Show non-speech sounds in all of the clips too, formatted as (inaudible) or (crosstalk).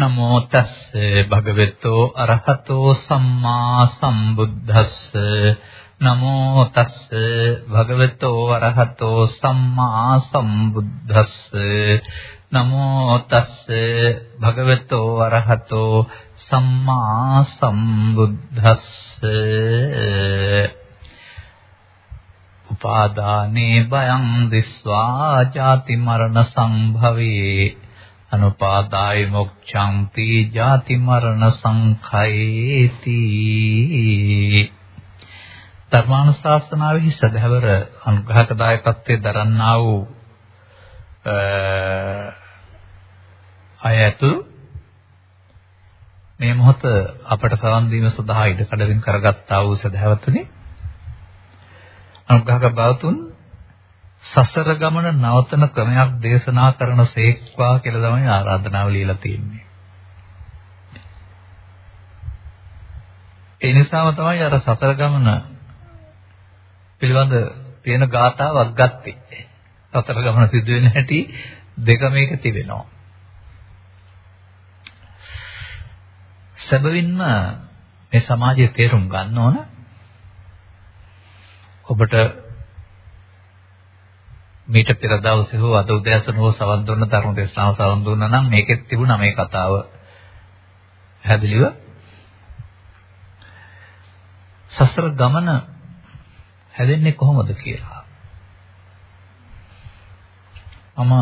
නමෝ තස්ස භගවතෝ අරහතෝ සම්මා සම්බුද්දස්ස. නමෝ තස්ස භගවතෝ අරහතෝ සම්මා සම්බුද්දස්ස. නමෝ තස්ස භගවතෝ අරහතෝ සම්මා සම්බුද්දස්ස. උපාදානේ බයං දිස්වා ජාති මරණ සංභවේ අනුපාදාය මොක්ඛන්ති ජාති මරණ සංඛයේති. ධර්මානුශාසනාවෙහි සදහවර අනුග්‍රහකදායකත්වයේ දරන්නා වූ අයතු මේ මොහොත අපට සවන් දීම සඳහා ඉඩ කඩමින් කරගත්තා වූ සදහවතුනි. අනුග්‍රහක බවතුන් සසර ගමන නවතන ක්‍රමයක් දේශනා කරන සේක්වා කියලා තමයි ආරාධනාව ලියලා තියෙන්නේ. ඒ නිසාම තමයි අර සසර ගමන පිළිබඳ තියෙන ගාතාවක් ගත්තේ. සතර ගමන සිදු වෙන හැටි දෙක මේක තිබෙනවා. සැබවින්ම මේ සමාජයේ තේරුම් ගන්න ඕන ඔබට මීට පෙර දවසේ හෝ අද උදෑසන හෝ සවන් දුන්න ධර්ම දේශනාව සවන් දුන්නා නම් මේකෙත් තිබුණා මේ කතාව. පැහැදිලිව? සසර ගමන හැදෙන්නේ කොහොමද කියලා? මම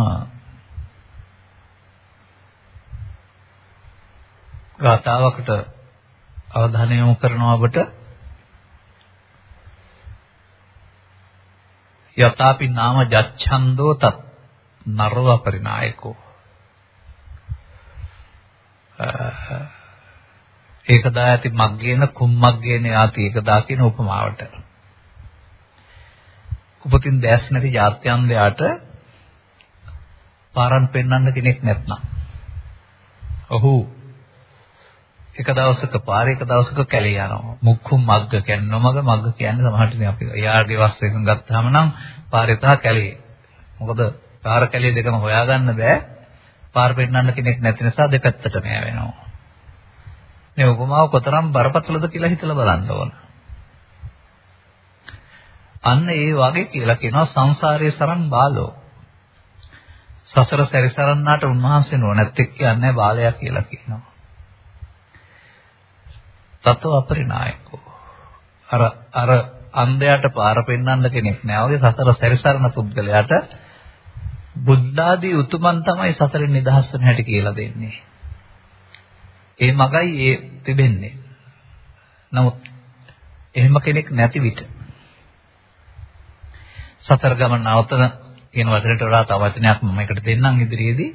ගාතාවකට අවධානය යොමු කරනවා ඔබට යතාපි නාම ජච්ඡන්தோ තත් නරව පරිනායකෝ ඒකදා ඇති මග්ගේන කුම්මග්ගේන යාති ඒකදා කියන උපමාවට. උපතින් දැස් නැති ජාත්‍යන්තයාට පාරන් පෙන්වන්න කෙනෙක් නැත්නම්. ඔහු එක දවසක පාරේ එක දවසක කැලේ යනවා. මුක්ඛුම් මග්ග කියන්නේ නොමග මග්ග කියන්නේ සමහරට අපි එයාගේ වස්තුවකින් ගත්තාම නම් පාරේ තහ කැලේ. මොකද පාර කැලේ දෙකම හොයාගන්න බෑ. පාර පෙන්නන්න කෙනෙක් නැති නිසා දෙපැත්තටම යවෙනවා. මේ උපමාව කොතරම් බරපතලද කියලා හිතලා බලන්න ඕන. අන්න ඒ වගේ කියලා කියනවා සංසාරයේ සරන් බාලෝ. සසර සැරිසරන්නාට උන්වහන්සේ නොනැත් එක්ක යන්නේ බාලයා කියලා කියනවා. තත්ව අපරිනායකෝ. අර අර අන්ධයාට පාර පෙන්වන්න කෙනෙක් නෑ. වගේ සසර සැරිසරන පුද්ගලයාට බුද්ධාදී උතුමන් තමයි සසරින් නිදහස් වෙන හැටි කියලා දෙන්නේ. ඒ මගයි ඒ තිබෙන්නේ. නමුත් එහෙම කෙනෙක් නැති විට සතර ගමන නවතන කියන වචනට වඩා තව වචනයක් මම එකට දෙන්නම් ඉදිරියේදී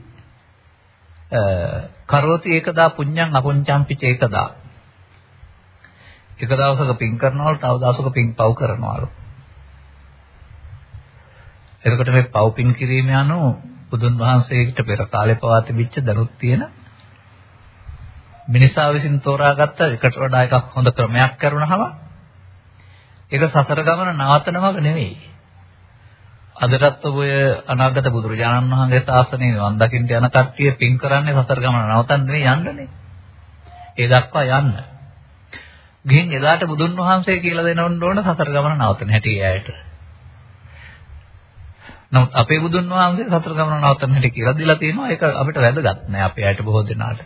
කරෝති ඒකදා පුඤ්ඤං අපුඤ්ඤං පිච ඒකදා එක දවසක පින් කරනවලු තව දවසක පින් පව් කරනවලු එතකොට මේ පව් පින් කිරීම යනු බුදුන් වහන්සේට පෙර කාලේ පවා තිබිච්ච දරුත් තියෙන මිනිසා විසින් තෝරාගත්ත එකට වඩා එකක් හොඳ ක්‍රමයක් කරුණාම ඒක සසර ගමන නවතනමක නෙවෙයි අදටත් ඔය අනාගත බුදුරජාණන් වහන්සේ ශාසනය වන් දකින්න යන කට්ටිය පින් කරන්නේ සතර ගමන නවතන්න නෙවෙයි යන්නනේ. ඒ දක්වා යන්න. ගිහින් එදාට බුදුන් වහන්සේ කියලා දෙනවන්න ඕන සතර ගමන නවතන හැටි ඇයට. නමුත් අපේ බුදුන් වහන්සේ සතර ගමන නවතන හැටි කියලා දීලා තියෙනවා. ඒක අපිට වැදගත් නෑ අපේ ඇයට බොහෝ දෙනාට.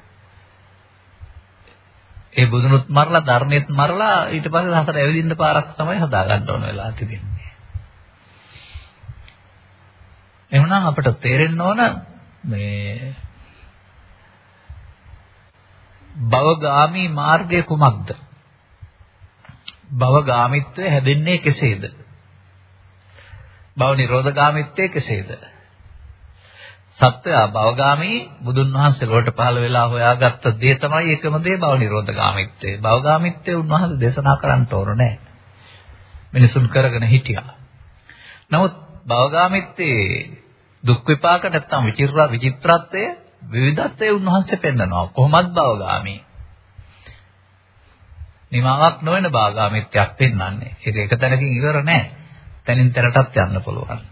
ඒ බුදුනුත් මරලා ධර්මෙත් මරලා ඊට පස්සේ සතර ඇවිදින්න පාරක් තමයි හදා ගන්න ඕන වෙලා තිබෙන්නේ. එහෙනම් අපිට තේරෙන්න ඕන මේ භවගාමී මාර්ගය කුමක්ද? භවගාමීත්වය හැදෙන්නේ කෙසේද? භව නිරෝධගාමීත්වය කෙසේද? සත්‍යය භවගාමී බුදුන් වහන්සේ ලෝට පහළ වෙලා හොයාගත්ත දේ තමයි එකම දේ භව නිරෝධගාමීත්වය. භවගාමීත්වය උන්වහන්සේ දේශනා කරන්න ඕන නැහැ. මිනිසුන් කරගෙන හිටියා. නමුත් භවගාමීත්වයේ දුක් විපාක නැත්තම් විචිත්‍ර විචිත්‍රත්වය විවිධත්වය උන්වහන්සේ පෙන්නනවා කොහොමත් භවගාමී නිමාවක් නොවන භාගාමිත්‍යක් පෙන්වන්නේ ඒක එක තැනකින් ඉවර නැහැ තැනින් තැනටත් යන්න පුළුවන්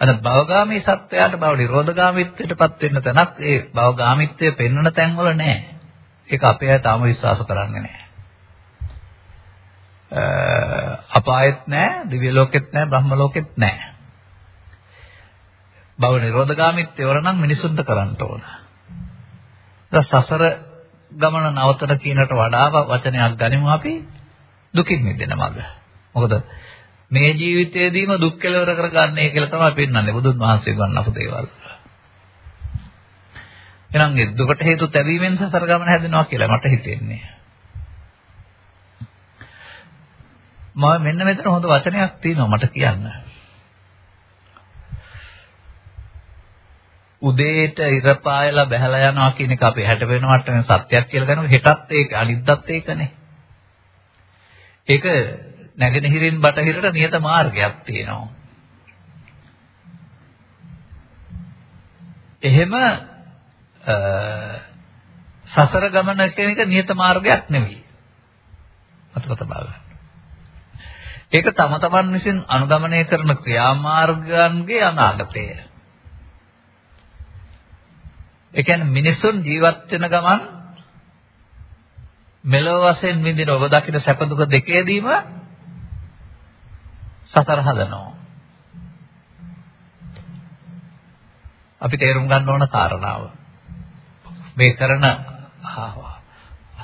අර භවගාමී සත්වයාට භව නිරෝධගාමීත්වයටපත් වෙන්න තැනක් ඒ භවගාමීත්වය පෙන්වන තැන්වල නැහැ. ඒක අපේ අය තාම විශ්වාස කරන්නේ නැහැ. අපායෙත් නැහැ, දිව්‍ය ලෝකෙත් නැහැ, බ්‍රහ්ම ලෝකෙත් නැහැ. භව නිරෝධගාමීත්වය වර නම් මිනිසුන්ට කරන්න ඕන. සසර ගමන නවතන කියනට වඩා වචනයක් ගනිමු අපි දුකින් මිදෙන මඟ. මොකද මේ ජීවිතයේදීම දුක් කෙලවර කරගන්නේ කියලා තමයි පෙන්වන්නේ බුදුන් වහන්සේ ගන්නපු දේවල්. එහෙනම් ඒ දුකට හේතු තැබීමෙන් සසර ගමන හැදෙනවා කියලා මට හිතෙන්නේ. මම මෙන්න මෙතන හොඳ වචනයක් තියෙනවා මට කියන්න. උදේට ඉර පායලා බහැලා යනවා කියන එක අපි හැට වෙනවට සත්‍යයක් කියලා ගන්නවා හෙටත් ඒක අනිද්දාත් ඒකනේ. ඒක නැගෙනහිරින් බටහිරට නියත මාර්ගයක් තියෙනවා. එහෙම සසර ගමන කියන එක නියත මාර්ගයක් නෙවෙයි. මතක තබා ගන්න. ඒක තම තමන් විසින් අනුගමනය කරන ක්‍රියාමාර්ගයන්ගේ අනාගතය. ඒ කියන්නේ මිනිසුන් ජීවත් වෙන ගමන් මෙලොව වශයෙන් විඳින ඔබ දකින සැප දුක දෙකේදීම සතර හදනවා. අපි තේරුම් ගන්න ඕන කාරණාව. මේ කරන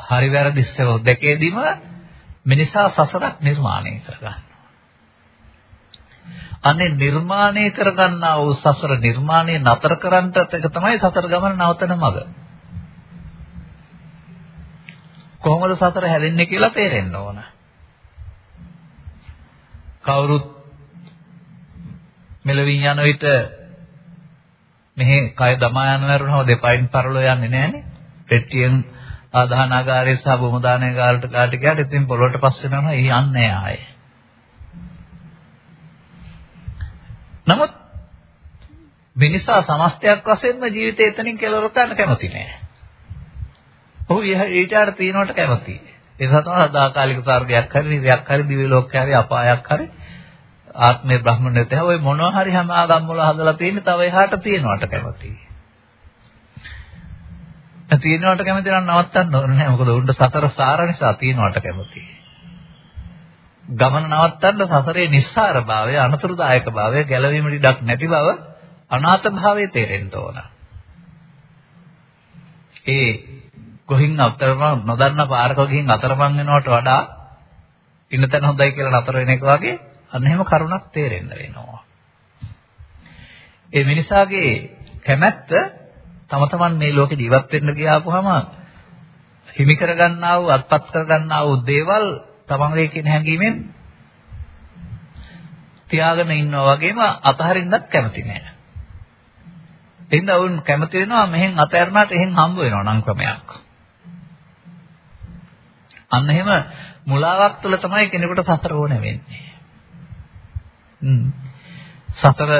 හරි වැරදි දෙකේදීම මිනිසා සසරක් නිර්මාණය කරගන්නවා. අනේ නිර්මාණය කරගන්නා වූ සසර නිර්මාණය නතර කරන්නට එක තමයි සතර ගමන නවතන මඟ. කොහොමද සතර හැදෙන්නේ කියලා තේරෙන්න ඕන. කවුරුත් මෙලවින් යන විට මෙහි කය දමා යන වරුනව දෙපයින් පරලෝ යන්නේ නැහනේ. පෙට්ටියෙන් ආදානාගාරයේ සහ බොමුදානාගාරයට කාට ගියාට ඉතින් පොළොවට පස්සේ යනවා ඒ යන්නේ ආයේ. නමුත් මිනිසා සමස්තයක් වශයෙන්ම ජීවිතය එතනින් කෙලවර කරන්න කැමති නෑ. ඔහු ඊටාට තියනවට කැමතියි. ඒ නිසා තමයි සදාකාලික සාර්ගයක් හරි නිරයක් හරි දිව්‍ය ලෝකයක් හරි අපායක් හරි ආත්මේ බ්‍රහ්මණයත ඔය මොනවා හරි හැම ආගම් වල හදලා තියෙන්නේ තව එහාට තියනවට කැමතියි. තියනවට කැමති නම් නවත්තන්න ඕනේ නැහැ. මොකද උන්ට සසර සාර නිසා තියනවට කැමතියි. ගමන නවත්තන්න සසරේ නිස්සාර භාවය, අනතුරුදායක භාවය, ගැලවීමට ඉඩක් නැති බව, අනාථ භාවය තේරෙන්න ඕන. ඒ කොහින් අතරම නොදන්න පාරක ගිහින් අතරමං වෙනවට වඩා ඉන්න තැන හොඳයි කියලා නතර වෙන එක වගේ අන්න එහෙම කරුණක් තේරෙන්න වෙනවා. ඒ මිනිසාගේ කැමැත්ත තම තමන් මේ ලෝකේ ජීවත් වෙන්න ගියාපුවාම හිමි කරගන්නා වූ අත්පත් කරගන්නා වූ දේවල් තමන්ගේ කියන හැඟීමෙන් තියාගෙන ඉන්නවා වගේම අතහරින්නත් කැමති නෑ. එහෙනම් වුන් කැමති වෙනවා මෙහෙන් අතහැරනාට එහෙන් හම්බ වෙනවා නම් ක්‍රමයක්. අන්න එහෙම මුලාවක් තුළ තමයි කෙනෙකුට සසර ඕන වෙන්නේ. හ්ම්. සසර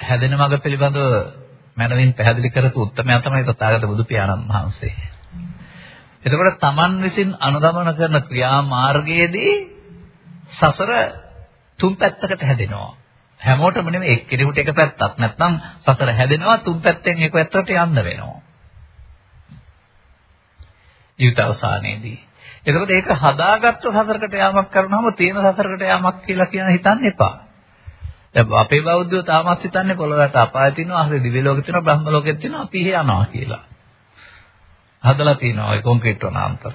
හැදෙන මඟ පිළිබඳව මනමින් පැහැදිලි කරපු උත්තරමයා තමයි තථාගත බුදු පියාණන් වහන්සේ. එතකොට Taman විසින් අනුගමන කරන ක්‍රියාමාර්ගයේදී සසර තුන් පැත්තකට හැදෙනවා. හැමෝටම නෙමෙයි එක්කෙනෙකුට එක පැත්තක්. නැත්නම් සසර හැදෙනවා තුන් පැත්තෙන් එක පැත්තකට යන්න වෙනවා. ජීවිත අවසානයේදී. එතකොට ඒක හදාගත්ත සසරකට යාමක් කරනවම තියෙන සසරකට යාමක් කියලා කියන හිතන්න එපා. දැන් අපේ බෞද්ධයෝ තාමත් හිතන්නේ පොළොවට අපාය තියෙනවා, අහසේ දිව්‍ය ලෝකෙ තියෙනවා, බ්‍රහ්ම ලෝකෙ තියෙනවා, අපි එහෙ යනවා කියලා. හදලා තියෙනවා ඒ කොන්ක්‍රීට් වනාන්තර.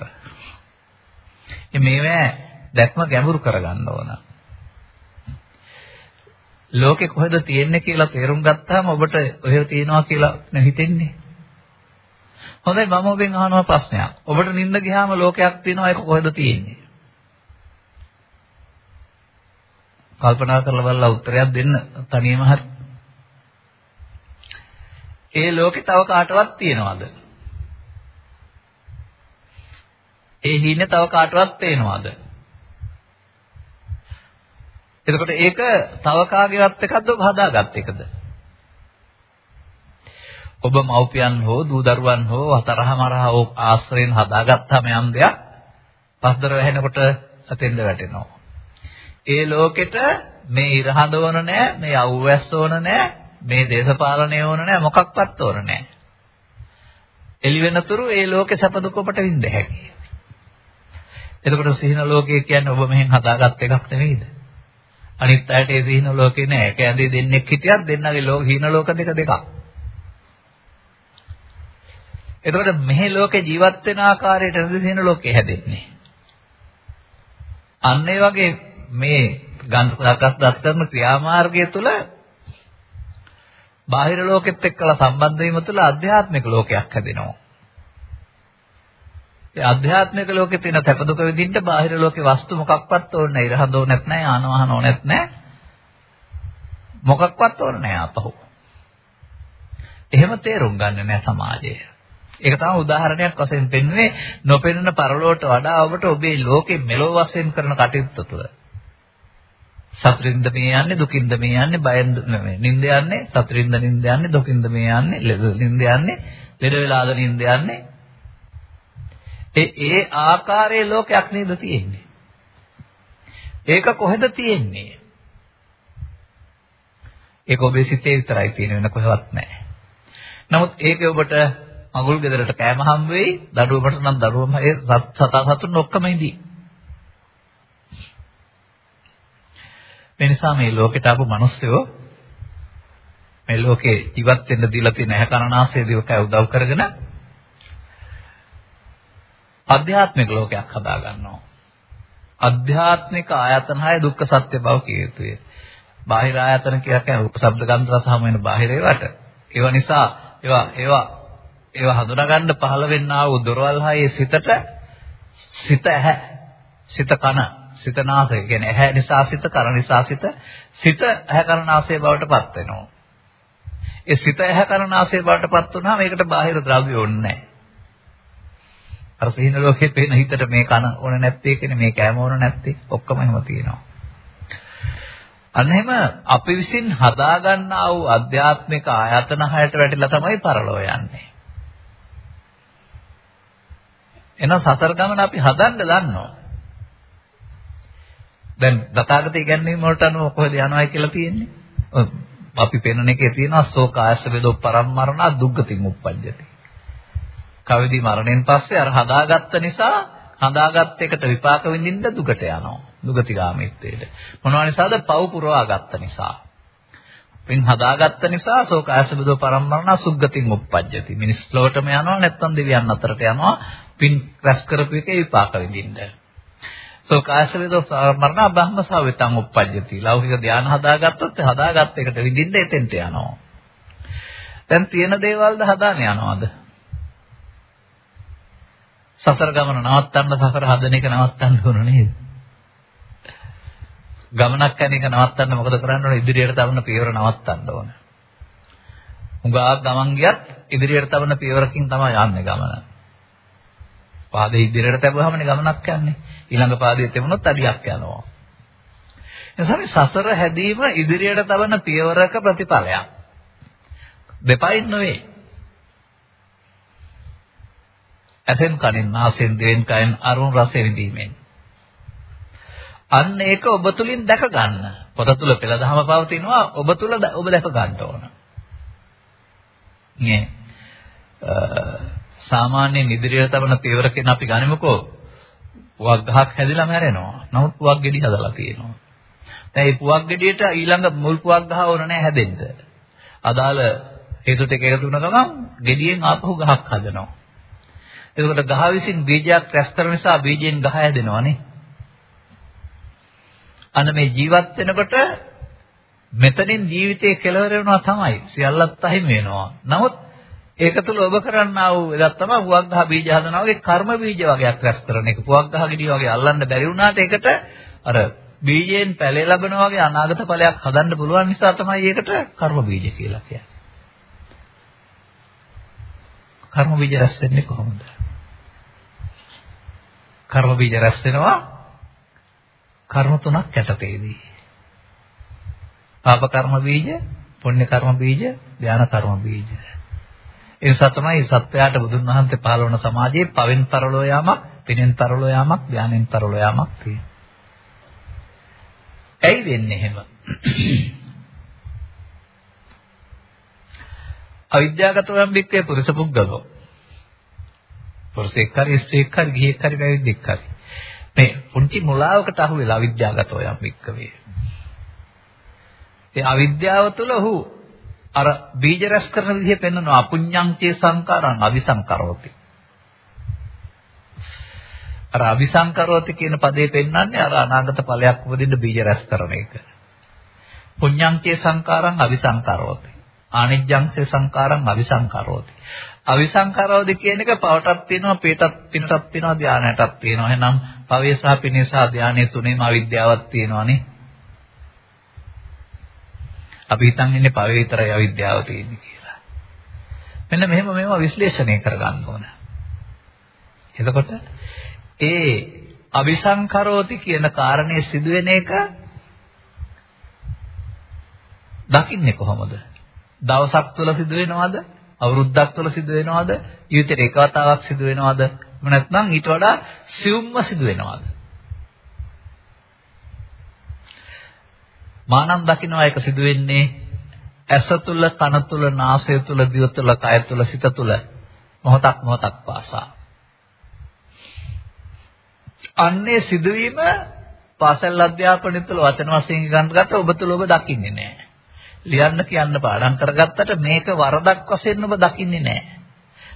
මේවා දැක්ම ගැඹුරු කරගන්න ඕන. ලෝකෙ කොහෙද තියෙන්නේ කියලා තේරුම් ගත්තාම ඔබට ඔහෙ තියෙනවා කියලා හිතෙන්නේ. හොඳයි මම ඔබෙන් අහනවා ප්‍රශ්නයක්. ඔබට නිින්ද ගියාම ලෝකයක් තියෙනවා ඒක කොහෙද තියෙන්නේ? කල්පනා කරලා බලලා උත්තරයක් දෙන්න තනියම හරි. ඒ ලෝකේ තව කාටවත් තියනවද? ඒ හිණේ තව කාටවත් පේනවද? එතකොට ඒක තව කාගේවත් එකක්ද ඔබ හදාගත් එකද? ඔබ මව්පියන් හෝ දූ දරුවන් හෝ හතරහමරහ ආශ්‍රයෙන් හදාගත්තාම යම් දෙයක් පස්දර වැහෙනකොට අතෙන්ද වැටෙනවා. ඒ ලෝකෙට මේ ඉරහඳ ඕන නෑ, මේ අවුවැස්ස ඕන නෑ, මේ දේශපාලනය ඕන නෑ, මොකක්වත් ඕන නෑ. එළි වෙනතුරු ඒ ලෝකේ සැප දුක ඔබට විඳ හැකියි. එතකොට සිහින ලෝකය කියන්නේ ඔබ මෙහෙන් හදාගත් එකක් නෙවෙයිද? අනිත් අයට ඒ සිහින ලෝකේ නෑ. ඒක ඇඳේ දෙන්නෙක් හිටියත් දෙන්නගේ ලෝක හින ලෝක දෙක දෙකක්. එතකොට මෙහි ලෝකේ ජීවත් වෙන ආකාරයට සිහින ලෝකේ හැදෙන්නේ. අන්න ඒ වගේ මේ ගන්ධකස් දත් කරන ක්‍රියාමාර්ගය තුළ බාහිර ලෝකෙත් එක්කලා සම්බන්ධ වීම තුළ ආධ්‍යාත්මික ලෝකයක් හැදෙනවා. ඒ ආධ්‍යාත්මික ලෝකේ තියෙන තප දුක විඳින්න බාහිර ලෝකේ වස්තු මොකක්වත් ඕනේ නැහැ. ඉරහඳ ඕනෙත් නැහැ, ආනවහන ඕනෙත් නැහැ. මොකක්වත් ඕනේ නැහැ අපහු. එහෙම තේරුම් ගන්න නැහැ සමාජය. ඒක තමයි උදාහරණයක් වශයෙන් පෙන්වන්නේ නොපෙනෙන පරලෝට වඩා ඔබට ඔබේ ලෝකෙ මෙලෝ වශයෙන් කරන කටයුත්ත තුළ සතුටින්ද මේ යන්නේ දුකින්ද මේ යන්නේ බයෙන් නින්ද යන්නේ සතුටින්ද නින්ද යන්නේ දුකින්ද මේ යන්නේ නින්ද යන්නේ ලෙඩ වෙලාද නින්ද යන්නේ ඒ ඒ ආකාරයේ ලෝකයක් නේද තියෙන්නේ? ඒක කොහෙද තියෙන්නේ? ඒක ඔබේ සිතේ විතරයි තියෙන වෙන කොහෙවත් නැහැ. නමුත් ඒක ඔබට මගුල් ගෙදරට කෑම හම් වෙයි දඩුවමට නම් දඩුවම ඒ සතා සතුන් ඔක්කොම ඉදී මේ නිසා මේ ලෝකෙට ආපු මිනිස්සුયો මේ ලෝකේ ජීවත් වෙන්න දීලා තියෙන ඇහැ කනනාසය දිවකය උදව් කරගෙන ආධ්‍යාත්මික ලෝකයක් හදා ගන්නවා. ආධ්‍යාත්මික ආයතන හය දුක්ඛ සත්‍ය බව කිය යුතුය. බාහිර ආයතන කියන්නේ රූප ශබ්ද ගන්ධ රස හම වෙන බාහිර ඒවාට. ඒවා නිසා ඒවා ඒවා ඒවා හඳුනාගන්න පහළ වෙන්නා වූ දොරවල් හයේ සිතට සිත ඇහැ සිත කන සිත නාසය කියන්නේ ඇහැ නිසා සිත, කන නිසා සිත, සිත ඇහැ කන නාසය බවට පත් වෙනවා. ඒ සිත ඇහැ කන නාසය බවට පත් වුනහම ඒකට බාහිර ද්‍රව්‍ය ඕනේ නැහැ. අර සිහින ලෝකේ පේන හිතට මේ කන ඕන නැත්තේ කියන්නේ මේ කෑම ඕන නැත්තේ ඔක්කොම එහෙම තියෙනවා. අන්න එහෙම අපි විසින් හදාගන්නා වූ අධ්‍යාත්මික ආයතන හයට වැටිලා තමයි පරලෝ යන්නේ. එහෙනම් සතර ගමන අපි හදන්න දන්නවා. දැන් දතාගත ඉගැන්වීම වලට අනුව කොහෙද යනවයි කියලා තියෙන්නේ? අපි පෙන්වන එකේ තියෙනවා සෝකායස වේදෝ පරම්මරණ දුක්ගතින් උප්පජ්ජති. කවදි මරණයෙන් පස්සේ අර හදාගත්ත නිසා හදාගත් එකට විපාක විඳින්න දුකට යනවා. දුගතිගාමීත්වයට. මොනවා නිසාද? පව් පුරවා ගත්ත නිසා. පින් හදාගත්ත නිසා සෝකායස වේදෝ පරම්මරණ සුග්ගතින් උප්පජ්ජති. මිනිස් ලෝකටම යනවා නැත්නම් දෙවියන් අතරට යනවා. පින් රැස් කරපු එකේ විපාක විඳින්න. සෝ කාශවේදෝ මරණ බ්‍රහ්මසාවිතං උප්පජ්ජති. ලෞකික ධානය හදාගත්තොත් හදාගත්ත එකට විඳින්න එතෙන්ට යනවා. දැන් තියෙන දේවල්ද හදාන යනවද? සසර ගමන නවත්තන්න සසර හදන එක නවත්තන්න ඕන නේද? ගමනක් යන එක නවත්තන්න මොකද කරන්න ඕන? ඉදිරියට තවන පියවර නවත්තන්න ඕන. උගා ගමන් ගියත් ඉදිරියට තවන පියවරකින් තමයි යන්නේ ගමන. පාදේ ඉදිරියට තැබුවාමනේ ගමනක් යන්නේ. ඊළඟ පාදයේ තෙමුණොත් අඩියක් යනවා. එනිසා සසර හැදීම ඉදිරියට තවන පියවරක ප්‍රතිඵලයක්. දෙපයින් නෙවෙයි. ඇසෙන් කනින් නාසෙන් දිවෙන් කයෙන් අරුණ රස විඳීමෙන්. අන්න ඒක ඔබ තුලින් දැක ගන්න. පොත තුල පෙළ දහම පවතිනවා ඔබ තුල ඔබ දැක ගන්න ඕන. නේ සාමාන්‍යයෙන් ඉදිරියට තබන පියවරකින් අපි ගනිමුකෝ පුවක් ගහක් හැදිලා මැරෙනවා. නමුත් පුවක් ගෙඩි හදලා තියෙනවා. දැන් මේ පුවක් ගෙඩියට ඊළඟ මුල් පුවක් ගහ ඕන නැහැ හැදෙන්න. අදාළ හේතු ටික එකතු වුණ ගමන් ගෙඩියෙන් ආපහු ගහක් හදනවා. එතකොට ගහ විසින් බීජයක් රැස් කරන නිසා බීජයෙන් ගහ හැදෙනවනේ. අන්න මේ ජීවත් වෙනකොට මෙතනින් ජීවිතේ කෙලවර වෙනවා තමයි. සියල්ලත් අහිමි වෙනවා. නමුත් ඒක තුල ඔබ කරන්නා වූ එකක් තමයි පුවක් ගහ බීජ හදනවා වගේ කර්ම බීජ වගේක් රැස් කරන එක. පුවක් ගහ ගෙඩිය වගේ අල්ලන්න බැරි වුණාට ඒකට අර බීජයෙන් පැලේ ලැබෙනා වගේ අනාගත ඵලයක් හදන්න පුළුවන් නිසා තමයි ඒකට කර්ම බීජ කියලා කියන්නේ. කර්ම බීජ රැස් වෙන්නේ කොහොමද? කර්ම බීජ රැස් වෙනවා කර්ම තුනක් යටතේදී. පාප කර්ම බීජ, පුණ්‍ය කර්ම බීජ, ධාන කර්ම බීජ. ඒ නිසා තමයි සත්‍යයට බුදුන් වහන්සේ පහළ වුණ සමාජයේ පවෙන් පරලෝ යාමක්, පිනෙන් පරලෝ යාමක්, ඥානෙන් පරලෝ යාමක් තියෙන්නේ. ඇයි වෙන්නේ එහෙම? අවිද්‍යාවගතව යම් බික්කේ පුරුෂ පුද්ගලෝ. පුරුෂයෙක් හරි ස්ත්‍රියක් හරි ගිහියෙක් හරි පැවිද්දෙක් හරි. මේ පුංචි මුලාවකට අහු වෙලා අවිද්‍යාවගතෝ යම් වික්කවේ ඒ අවිද්‍යාව තුළ ඔහු අර බීජ රැස් කරන විදිහ පෙන්වනවා. අපුඤ්ඤං චේ සංකාරං අවිසංකරෝති. අර අවිසංකරෝති කියන පදේ පෙන්වන්නේ අර අනාගත ඵලයක් උපදින්න බීජ රැස් කරන එක. පුඤ්ඤං චේ සංකාරං අවිසංකරෝති. ආනිජ්ජං චේ සංකාරං අවිසංකරෝති. අවිසංකරෝති කියන එක පවටක් තියෙනවා, පිටක් පිනටක් තියෙනවා, ධානයටක් තියෙනවා. එහෙනම් පවේ සහ පිනේ සහ ධානයේ තුනේම අවිද්‍යාවක් තියෙනවානේ. අපි හිතන් ඉන්නේ පවේ විතරයි අවිද්‍යාව තියෙන්නේ කියලා. මෙන්න මෙහෙම මේවා විශ්ලේෂණය කරගන්න ඕන. එතකොට ඒ අபிසංකරෝති කියන කාරණේ සිදුවෙන එක දකින්නේ කොහොමද? දවසක් තුල සිදු වෙනවද? අවුරුද්දක් තුල සිදු වෙනවද? ජීවිතේ එක වතාවක් සිදු වෙනවද? නැත්නම් ඊට වඩා සියුම්ව සිදු වෙනවද? මානම් දකින්නවා ඒක සිදු වෙන්නේ ඇස තුල, කන තුල, නාසය තුල, දිව තුල, කය තුල, සිත තුල මොහොතක් මොහොතක් පාසා. අන්නේ සිදුවීම පාසල් අධ්‍යාපනය තුළ වචන වශයෙන් ගන්න ගත්ත ඔබ තුල ඔබ දකින්නේ නැහැ. ලියන්න කියන්න පාඩම් කරගත්තට මේක වරදක් වශයෙන් ඔබ දකින්නේ නැහැ.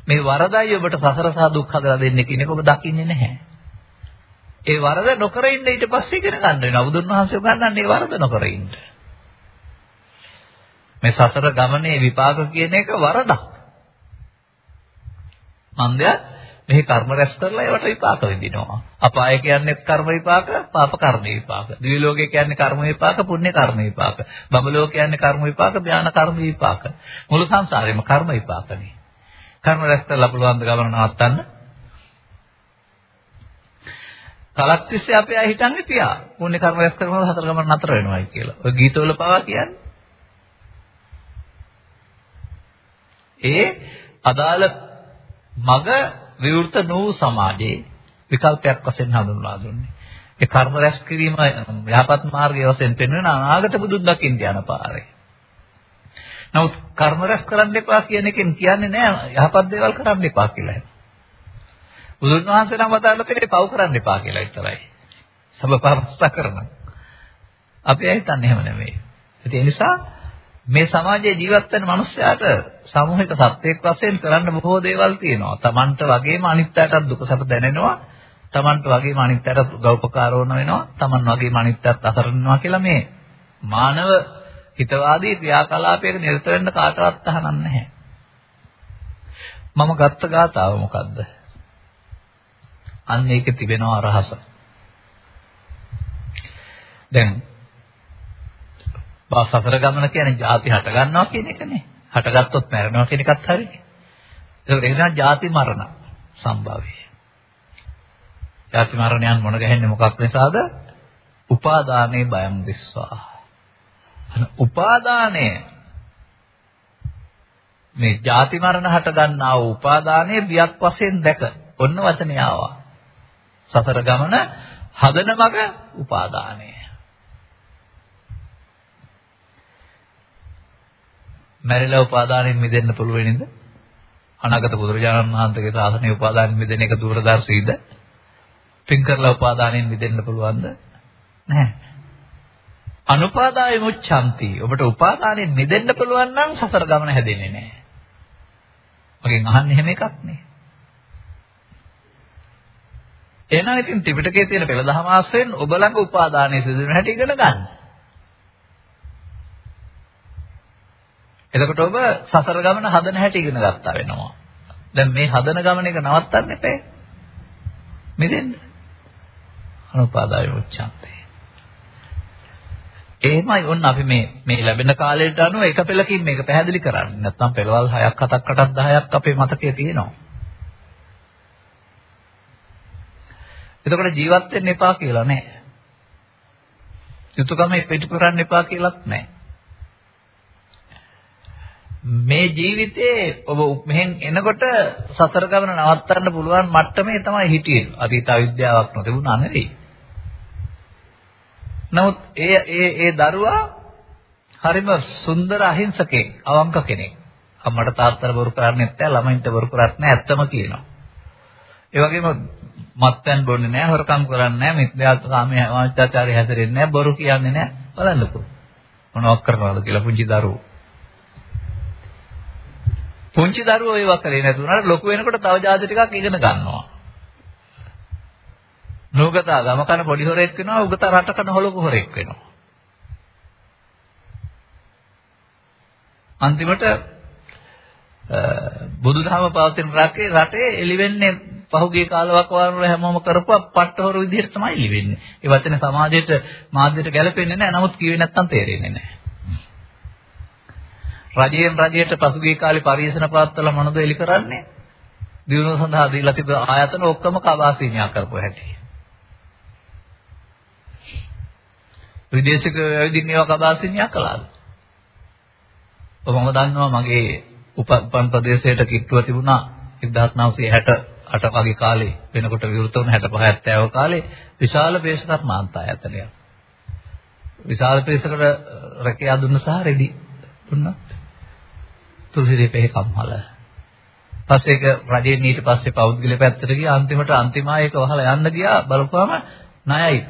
මේ වරදයි ඔබට සසර සහ දුක් හදලා දෙන්නේ කියන එක ඔබ දකින්නේ නැහැ. ඒ වරද නොකර ඉන්න ඊට පස්සේ ඉගෙන ගන්න වෙනවා. බුදුන් වහන්සේ උගන්වන්නේ වරද නොකර ඉන්න. මේ සසර ගමනේ විපාක කියන එක වරදක්. මන්දයා මෙහි කර්ම රැස් කරලා ඒවට විපාක විඳිනවා. අපාය කියන්නේ කර්ම විපාක, පාප කර්ම විපාක. දිව්‍ය ලෝකේ කියන්නේ කර්ම විපාක, පුණ්‍ය කර්ම විපාක. බඹ ලෝක කියන්නේ කර්ම විපාක, ධාන කර්ම විපාක. මුළු සංසාරෙම කර්ම විපාකනේ. කර්ම රැස් කරලා පුළුවන් ද ගමන නවත්තන්න? කලක් තිස්සේ අපේ අය හිතන්නේ තියා. පුණ්‍ය කර්ම රැස් කරනකොට හතර ගමන නතර වෙනවායි කියලා. ඔය ගීතවල පවා කියන්නේ. ඒ අදාළ මග විවෘත නොවු සමාජයේ විකල්පයක් වශයෙන් හඳුන්වා දුන්නේ. ඒ කර්ම රැස් කිරීම යහපත් මාර්ගය වශයෙන් පෙන්වන අනාගත බුදුන් දකින්න යන පාරේ. නමුත් කර්ම රැස් කරන්න එපා කියන එකෙන් කියන්නේ නෑ යහපත් දේවල් කරන්න එපා කියලා. බුදුන් වහන්සේ නම් වදාළා තියෙන්නේ පව් කරන්න එපා කියලා විතරයි. සබපාපස්ස කරන. අපි හිතන්නේ එහෙම නෙමෙයි. ඒ නිසා මේ සමාජයේ ජීවත් වෙන මිනිස්යාට සමූහික සත්‍යයක් වශයෙන් කරන්න බොහෝ දේවල් තියෙනවා. Tamanට වගේම අනිත් අයටත් දුක සැප දැනෙනවා. Tamanට වගේම අනිත් අයට උදව්පකාර වුණ වෙනවා. Taman වගේම අනිත් අයත් අසරණ වෙනවා කියලා මේ මානව හිතවාදී ක්‍රියාකලාපයක නිරත වෙන්න කාටවත් අහන්න නැහැ. මම ගත්ත ගාතාව මොකද්ද? අන්න ඒකේ තිබෙනවා රහස. දැන් බා සසර ගමන කියන්නේ ಜಾති හට ගන්නවා කියන එකනේ. හටගත්තොත් මැරෙනවා කියන එකත් හරිනේ. ඒක නිසා ಜಾති මරණ සම්භවය. ಜಾති මරණයන් මොන ගහන්නේ මොකක් නිසාද? උපාදානේ බයම් දිස්වා. උපාදානය මේ ಜಾති මරණ හට ගන්නා වූ උපාදානයේ බියක් වශයෙන් දැක ඔන්න වචනේ ආවා. සසර ගමන හදන මග උපාදානය. මැරිලා උපාදානෙන් මිදෙන්න පුළුවන් නේද? අනාගත බුදුරජාණන් වහන්සේගේ ශාසනය උපාදානෙන් මිදෙන එක දුරදර්ශීද? පින් කරලා උපාදානෙන් මිදෙන්න පුළුවන්ද? නැහැ. අනුපාදාය මුච්ඡanti. ඔබට උපාදානෙන් මිදෙන්න පුළුවන් නම් සසර ගමන හැදෙන්නේ නැහැ. මගෙන් අහන්නේ එහෙම එකක් නේ. එහෙනම් ඉතින් ත්‍රිපිටකයේ තියෙන පෙළ දහම ආශ්‍රයෙන් ඔබ ළඟ උපාදානයේ සිදු වෙන හැටි ඉගෙන ගන්න. එතකොට ඔබ සසර ගමන හදන හැටි ඉගෙන ගත්තා වෙනවා. දැන් මේ හදන ගමන එක නවත්තන්න එපේ. මෙදෙන්න. අනුපාදාය උච්චන්තේ. එහෙමයි ඔන්න අපි මේ මේ ලැබෙන කාලයට අනුව එක පෙළකින් මේක පැහැදිලි කරන්නේ. නැත්නම් පෙළවල් 6ක් 7ක් 8ක් 10ක් අපේ මතකයේ තියෙනවා. එතකොට ජීවත් වෙන්න එපා කියලා නෑ. යුතුයකම පිටු කරන්න එපා කියලාත් නෑ. මේ ජීවිතේ ඔබ මෙහෙන් එනකොට සතර ගමන නවත්තන්න පුළුවන් මට්ටමේ තමයි හිටියේ. අතීත අවිද්‍යාවක් නොතිබුණා නෙවෙයි. නමුත් ඒ ඒ ඒ දරුවා හරිම සුන්දර අහිංසකෙක්, අවංක කෙනෙක්. අම්මට තාත්තට බොරු කරන්නේ නැත්නම් ළමයින්ට බොරු කරත් නැහැ ඇත්තම කියනවා. ඒ වගේම මත්පැන් බොන්නේ නැහැ, හොරකම් කරන්නේ නැහැ, මිත්‍යාකාමී වාචාචාරය හැදෙන්නේ නැහැ, බොරු කියන්නේ නැහැ. බලන්නකෝ. මොනවක් කරනවද කියලා පුංචි දරුවෝ. පුංචි දරුවෝ ඒවා කරේ නැතුණාට ලොකු වෙනකොට තව જાති ටිකක් ඉගෙන ගන්නවා. නෝගතා ගමකන පොඩි හොරෙක් වෙනවා, උගතා රටකන හොලක හොරෙක් වෙනවා. අන්තිමට බුදුදහම පවතින රටේ රටේ එළිවෙන්නේ පහුගිය කාලවක වල හැමෝම කරපුවා පට්ටහොර විදිහට තමයි එළිවෙන්නේ. ඒ වචනේ සමාජයට මාධ්‍යයට ගැලපෙන්නේ නැහැ. නමුත් කිව්වේ නැත්තම් තේරෙන්නේ නැහැ. රජයෙන් රජයට පසුගිය කාලේ පරිශන පාත්තල මොනද එලි කරන්නේ? දිනුව සඳහා දීලා තිබ ආයතන ඔක්කොම කවාසීනියා කරපුවා හැටි. විදේශික ඇවිදින්න ඒවා කවාසීනියා කළාද? ඔබ මම දන්නවා මගේ උපන් ප්‍රදේශයට කිට්ටුව තිබුණා 1968 වගේ කාලේ වෙනකොට විවෘත වුණ 65 70 කාලේ විශාල පේශකර්මාන්ත ආයතනයක්. විශාල පේශකට රැකියා දුන්න සහ රෙදි දුන්නා. තුල්හිරේ පෙහ කම්මල. පස්සේ ඒක රජයෙන් ඊට පස්සේ පෞද්ගලික පැත්තට ගියා. අන්තිමට අන්තිමා ඒක වහලා යන්න ගියා. බලපුවාම ණයයි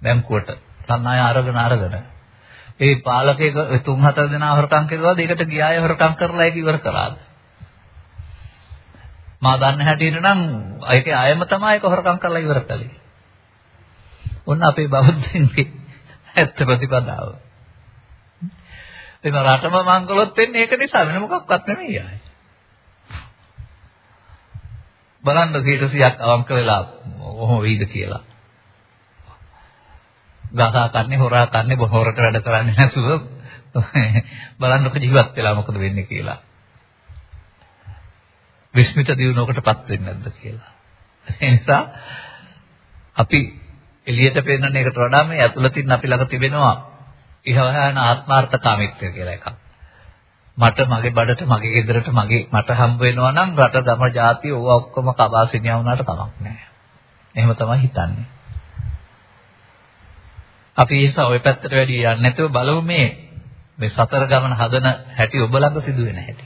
බැංකුවට. සන්නාය අරගෙන අරගෙන. ඒ පාලකයෙක් තුන් හතර දෙනා හොරකම් කරුවාද ඒකට ගියාය හොරකම් කරලා ඒක ඉවර කළාද? මා දන්න හැටියට නම් ඒකේ අයම තමයි ඒක හොරකම් කරලා ඉවර කළේ. ඔන්න අපේ බෞද්ධයන්ගේ ඇත්ත ප්‍රතිපදාව. එතන රටම මංගලොත් වෙන්නේ ඒක නිසා වෙන මොකක්වත් නෙමෙයි ආයේ බලන්න 100ක් අවංක වෙලා ඔහොම වෙයිද කියලා ගසා කන්නේ හොරා කන්නේ බොහොරට වැඩ කරන්නේ නැතුව බලන්නකො ජීවත් වෙලා මොකද වෙන්නේ කියලා. විස්මිත දිනුවකටපත් වෙන්නේ නැද්ද කියලා. ඒ නිසා අපි එළියට පෙන්වන එකට වඩා මේ ඇතුළතින් අපි ළඟ තිබෙනවා ඉහවහන ආත්මార్థකාමීත්වය කියලා එකක්. මට මගේ බඩට මගේ ගෙදරට මගේ මට හම්බ වෙනවා නම් රට දම ජාතිය ඕවා ඔක්කොම කබාසිනියා වුණාට කමක් නැහැ. එහෙම තමයි හිතන්නේ. අපි ඒස ඔය පැත්තට වැඩි යන්නේ නැතුව බලමු මේ මේ සතර ගමන හදන හැටි ඔබ ළඟ සිදු වෙන හැටි.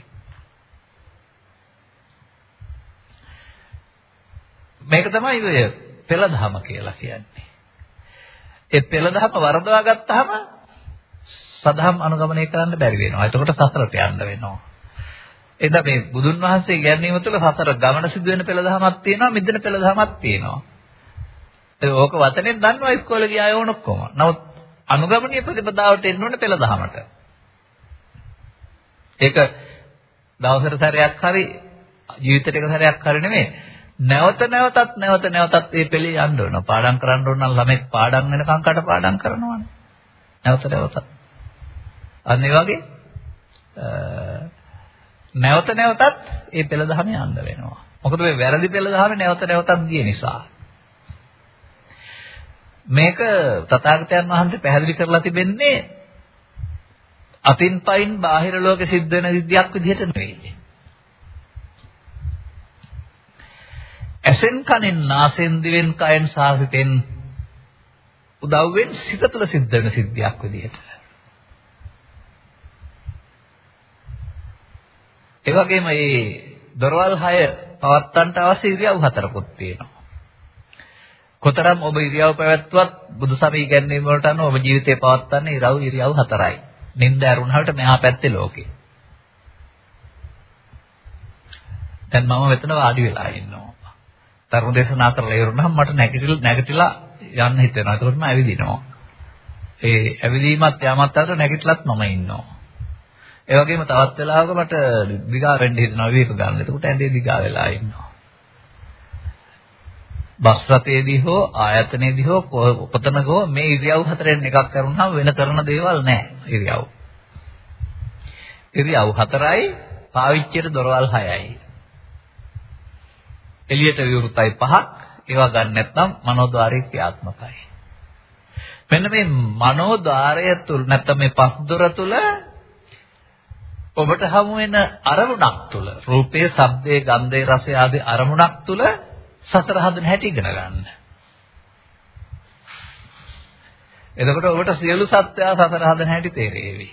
මේක තමයි ඔය පෙළ දහම කියලා කියන්නේ. ඒ පෙළ දහම වර්ධවා ගත්තාම සදහම් අනුගමනය කරන්න බැරි වෙනවා. එතකොට සසරට යන්න වෙනවා. එදා මේ බුදුන් වහන්සේ ගැනීම තුළ සසර ගමන සිදු වෙන පෙළදහමක් තියෙනවා, මිදෙන පෙළදහමක් තියෙනවා. ඕක වචනෙන් දන්නවා ඉස්කෝලේ ගිය අය ඕන ඔක්කොම. නමුත් අනුගමනීය ප්‍රතිපදාවට එන්න ඕනේ පෙළ දහමට. ඒක දවසට සැරයක් හරි ජීවිතේට එක සැරයක් හරි නෙමෙයි. නැවත නැවතත් නැවත නැවතත් මේ පෙළේ යන්න ඕන. පාඩම් කරන්න ඕන නම් ළමෙක් පාඩම් වෙනකන් කට පාඩම් කරනවානේ. නැවත නැවතත්. අන්න ඒ වගේ නැවත නැවතත් මේ පෙළ දහම යන්න වෙනවා. මොකද මේ වැරදි පෙළ දහම නැවත නැවතත් ගිය නිසා. මේක තථාගතයන් වහන්සේ පැහැදිලි කරලා තිබෙන්නේ අතින් පයින් බාහිර ලෝකෙ සිද්ධ වෙන විදියක් විදිහට නෙවෙයි. ඇසෙන් කනෙන් නාසෙන් දිවෙන් කයෙන් සාසිතෙන් උදව්වෙන් සිත තුළ සිද්ධ වෙන සිද්ධියක් විදිහට. ඒ වගේම මේ දොරවල් 6 පවත්තන්ට අවශ්‍ය ඉරියව් හතරකුත් තියෙනවා. කොතරම් ඔබ ඉරියව් පැවැත්වුවත් බුදුසමය ඉගැන්වීම වලට අනුව ඔබ ජීවිතේ පවත්වන්නේ ඉරව් ඉරියව් හතරයි. නිින්ද ඇරුණාට මෙහා පැත්තේ ලෝකේ. දැන් මම මෙතන වාඩි වෙලා ඉන්නවා. තරුණ දේශනා කරලා ඉවරනහම මට නැගිටිලා නැගිටලා යන්න හිතෙනවා. ඒකට මම ඇවිදිනවා. ඒ ඇවිදීමත් යාමත් අතර නැගිටලත් මම ඉන්නවා. ඒ වගේම තවත් වෙලාවක මට දිගා වෙන්න හිතෙනවා විවේක ගන්න. එතකොට ඇඳේ දිගා වෙලා ඉන්නවා. බස් රථයේදී හෝ ආයතනයේදී හෝ කොතනක හෝ මේ ඉරියව් හතරෙන් එකක් කරුණාම වෙන කරන දේවල් නැහැ ඉරියව්. ඉරියව් හතරයි පාවිච්චියට දොරවල් හයයි. එළියට විවෘතයි පහක් ඒවා ගන්න නැත්නම් මනෝද්වාරයේ ක්‍රියාත්මකයි. මෙන්න මේ මනෝද්වාරය තුල නැත්නම් මේ පස්දොර තුල ඔබට හමු වෙන අරමුණක් තුල රූපයේ, ශබ්දයේ, ගන්ධයේ, රසයේ ආදී අරමුණක් තුල සතර හදන හැටි ඉගෙන ගන්න. එතකොට ඔබට සියලු සත්‍යය සතර හදන හැටි තේරෙවි.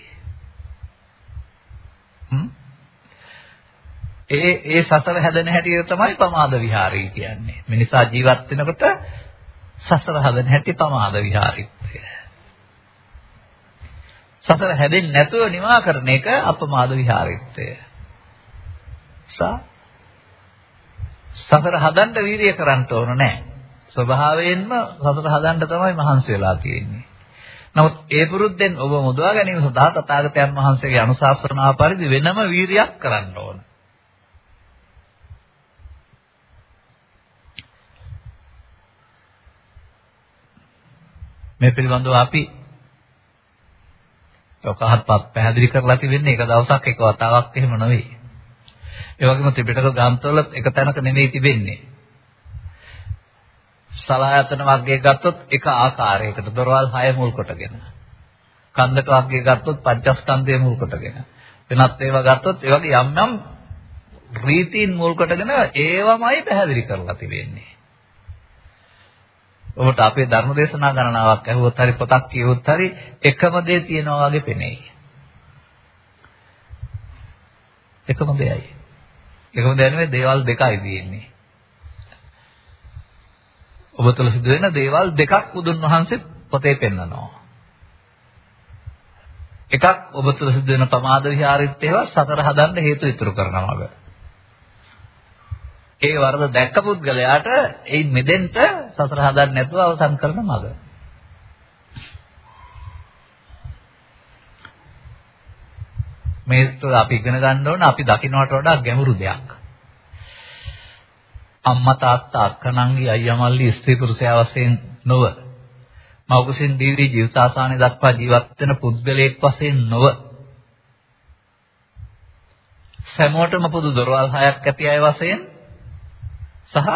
ඒ ඒ සසර හැදෙන හැටි තමයි පමාද විහාරය කියන්නේ. මිනිසා ජීවත් වෙනකොට සසර හැදෙන හැටි පමාද විහාරිත්වය. සසර හැදෙන්නේ නැතුව නිවා කරන එක අපමාද විහාරිත්වය. සා සසර හදන්න වීර්ය කරන්න ඕන නැහැ. ස්වභාවයෙන්ම සසර හදන්න තමයි මහන්සි වෙලා තියෙන්නේ. නමුත් ඒ පුරුද්දෙන් ඔබ මුදවා ගැනීම සඳහා තථාගතයන් වහන්සේගේ අනුශාසනාව පරිදි වෙනම වීරියක් කරන්න ඕන. මේ පිළිබඳව අපි ඔකහත් පැහැදිලි කරලා තිබෙන්නේ එක දවසක් එක වතාවක් එහෙම නෙවෙයි. ඒ වගේම ත්‍රිපිටක ග්‍රන්ථවල එක තැනක නෙමෙයි තිබෙන්නේ. සලායතන වර්ගය ගත්තොත් එක ආකාරයකට දොරවල් 6 මුල් කොටගෙන. කන්දක වර්ගය ගත්තොත් පංචස්කන්ධය මුල් කොටගෙන. වෙනත් ඒවා ගත්තොත් ඒ වගේ යම් යම් රීතීන් මුල් කොටගෙන ඒවමයි පැහැදිලි කරලා තිබෙන්නේ. ඔබට අපේ ධර්ම දේශනා ගණනාවක් ඇහුවොත් හරි පොතක් කියවොත් හරි එකම දේ තියෙනවා වගේ පෙනෙයි. එකම දෙයයි. එකම දෙය නෙමෙයි දේවල් දෙකයි තියෙන්නේ. ඔබ තුළ සිදුවෙන දේවල් දෙකක් බුදුන් වහන්සේ පොතේ පෙන්නනවා. එකක් ඔබ තුළ සිදුවෙන ප්‍රමාද විහාරිත්වේව සතර හදන්න හේතු ඉතුරු කරනවා. ඒ වරද දැක්ක පුද්ගලයාට ඒ මෙදෙන්න සසර හදන්න නැතුව අවසන් කරන මඟ. මේක අපි ඉගෙන ගන්න ඕන අපි දකින්නට වඩා ගැඹුරු දෙයක්. අම්මා තාත්තා අක්කනංගි අයියා මල්ලි ස්ත්‍රී පුරුෂයා වශයෙන් නොව මවකුසින් දීවි ජීවිතාසානය දක්වා ජීවත් වෙන පුද්ගලයෙක් වශයෙන් නොව සමෝටම පොදු දොරවල් හයක් ඇති අය වශයෙන් සහ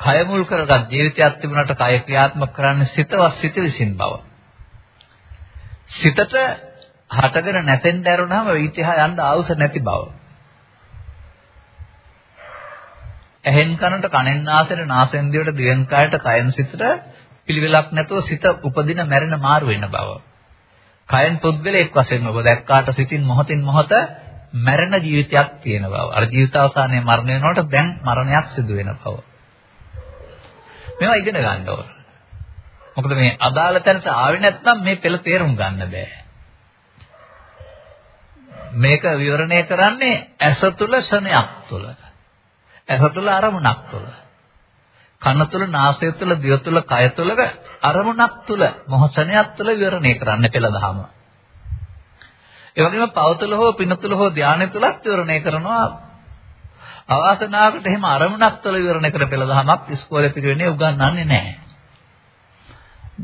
කය මුල් කරගත් ජීවිතයක් තිබුණාට කය ක්‍රියාත්මක කරන්නේ සිතවත් සිත විසින් බව. සිතට හටගෙන නැතෙන් දැරුණාම ඊටහා යන්න ආවුස නැති බව. ඇහෙන් කනට කනෙන් නාසයට නාසෙන් දිවට දිවෙන් කයට කයෙන් සිතට පිළිවෙලක් නැතුව සිත උපදින මැරෙන මාරු වෙන බව. කයෙන් පුද්ගලයෙක් වශයෙන් ඔබ දැක්කාට සිතින් මොහොතින් මොහොත මැරෙන ජීවිතයක් තියෙන බව. අර ජීවිත අවසානයේ මරණය වෙනකොට දැන් මරණයක් සිදු වෙන බව. මේවා ඉගෙන ගන්න ඕන. මොකද මේ අදාළ තැනට ආවේ නැත්නම් මේ පෙළ තේරුම් ගන්න බෑ. මේක විවරණය කරන්නේ ඇස තුල ශනයක් තුල. ඇස තුල අරමුණක් තුල. කන තුල නාසය තුල දිව තුල කය තුල අරමුණක් තුල මොහොතණයක් තුල විවරණය කරන්න පෙළ දහම. ඒ වගේම පවතුල හෝ පිනතුල හෝ ධානය තුලත් විවරණය කරනවා අවාසනාවකට එහෙම අරමුණක් තුළ විවරණය කර පෙළ දහමක් ඉස්කෝලේ පිළිවෙන්නේ උගන්වන්නේ නැහැ.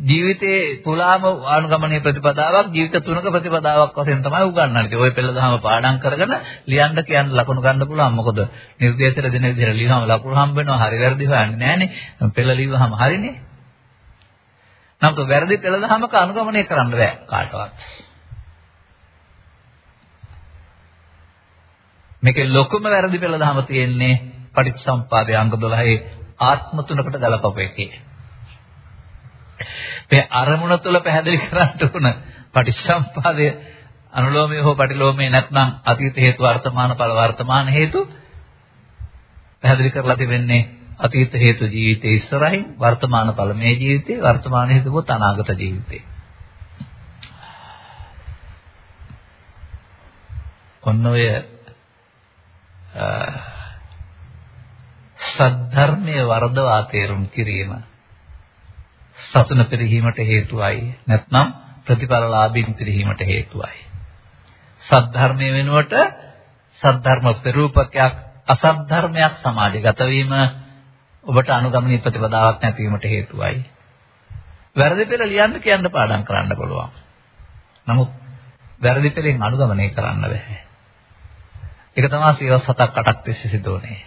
ජීවිතේ පුලාම ආනුගමනීය ප්‍රතිපදාවක් ජීවිත තුනක ප්‍රතිපදාවක් වශයෙන් තමයි උගන්වන්නේ. ඔය පෙළ දහම පාඩම් කරගෙන ලියන්න කියන්න ලකුණු ගන්න පුළුවන්. මොකද නිර්දේශයට දෙන විදිහට ලියවම ලකුණු හම්බ වෙනවා. හරි වැරදි හොයන්නේ නැහනේ. පෙළ ලියවහම හරිනේ. නමුත් වැරදි පෙළ දහමක අනුගමනය කරන්න බෑ කාටවත්. මේකේ ලොකුම වැරදි පෙළ දහම තියෙන්නේ පටිච්චසම්පාදයේ අංග 12 ආත්ම තුනකට ගලපපු එකේ. මේ අරමුණ තුළ පැහැදිලි කරන්න උන පටිච්චසම්පාදයේ අනුලෝමයේ හෝ පටිලෝමයේ නැත්නම් අතීත හේතු වර්තමාන ඵල වර්තමාන හේතු පැහැදිලි කරලා තිබෙන්නේ අතීත හේතු ජීවිතේ ඉස්සරහින් වර්තමාන ඵල මේ ජීවිතේ වර්තමාන හේතු පොත් අනාගත ජීවිතේ. ඔන්න ඔය සද්ධර්මයේ වර්ධවා තේරුම් කිරීම සසුන පිරිහීමට හේතුවයි. නැත්නම් ප්‍රතිඵලලාභීන් පිරිහීමට හේතුවයි. සද්ධර්මයේ වෙනුවට සද්ධර්ම ප්‍රරූපකයක් අසද්ධර්මයක් සමාජගත වීම ඔබට අනුගමනීය ප්‍රතිපදාවක් නැතිවීමට හේතුවයි. වැරදි පෙළ ලියන්න කියන්න පාඩම් කරන්න පුළුවන්. නමුත් වැරදි පෙළෙන් අනුගමනය කරන්න බෑ ඒක තමයි සියවස් 7ක් 8ක් තිස්සේ සිදුවන්නේ.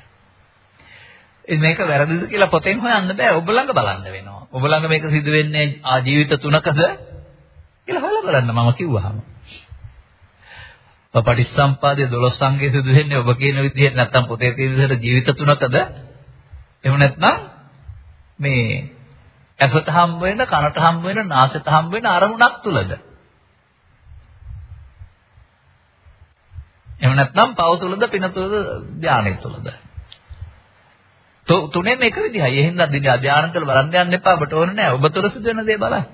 ඉතින් මේක වැරදිද කියලා පොතෙන් හොයන්න බෑ. ඔබ ළඟ බලන්න වෙනවා. ඔබ ළඟ මේක සිදු වෙන්නේ ආ ජීවිත තුනකද කියලා හොයලා බලන්න මම කිව්වහම. පටිච්චසම්පාදයේ 12 සංකේ සිදු වෙන්නේ ඔබ කියන විදිහට නැත්තම් පොතේ තියෙන විදිහට ජීවිත තුනකද? එහෙම නැත්නම් මේ ඇසට හම්බ වෙන, කනට හම්බ වෙන, නාසයට හම්බ වෙන අරමුණක් තුලද? එහෙම නැත්නම් පව තුලද, පින තුලද, ධානය තුලද? තුනෙන් එක විදිහයි. එහෙනම් ධානය තුල බලන්න යන්න එපා. ඔබට ඕනේ නැහැ. ඔබ තුල සිදුවෙන දේ බලන්න.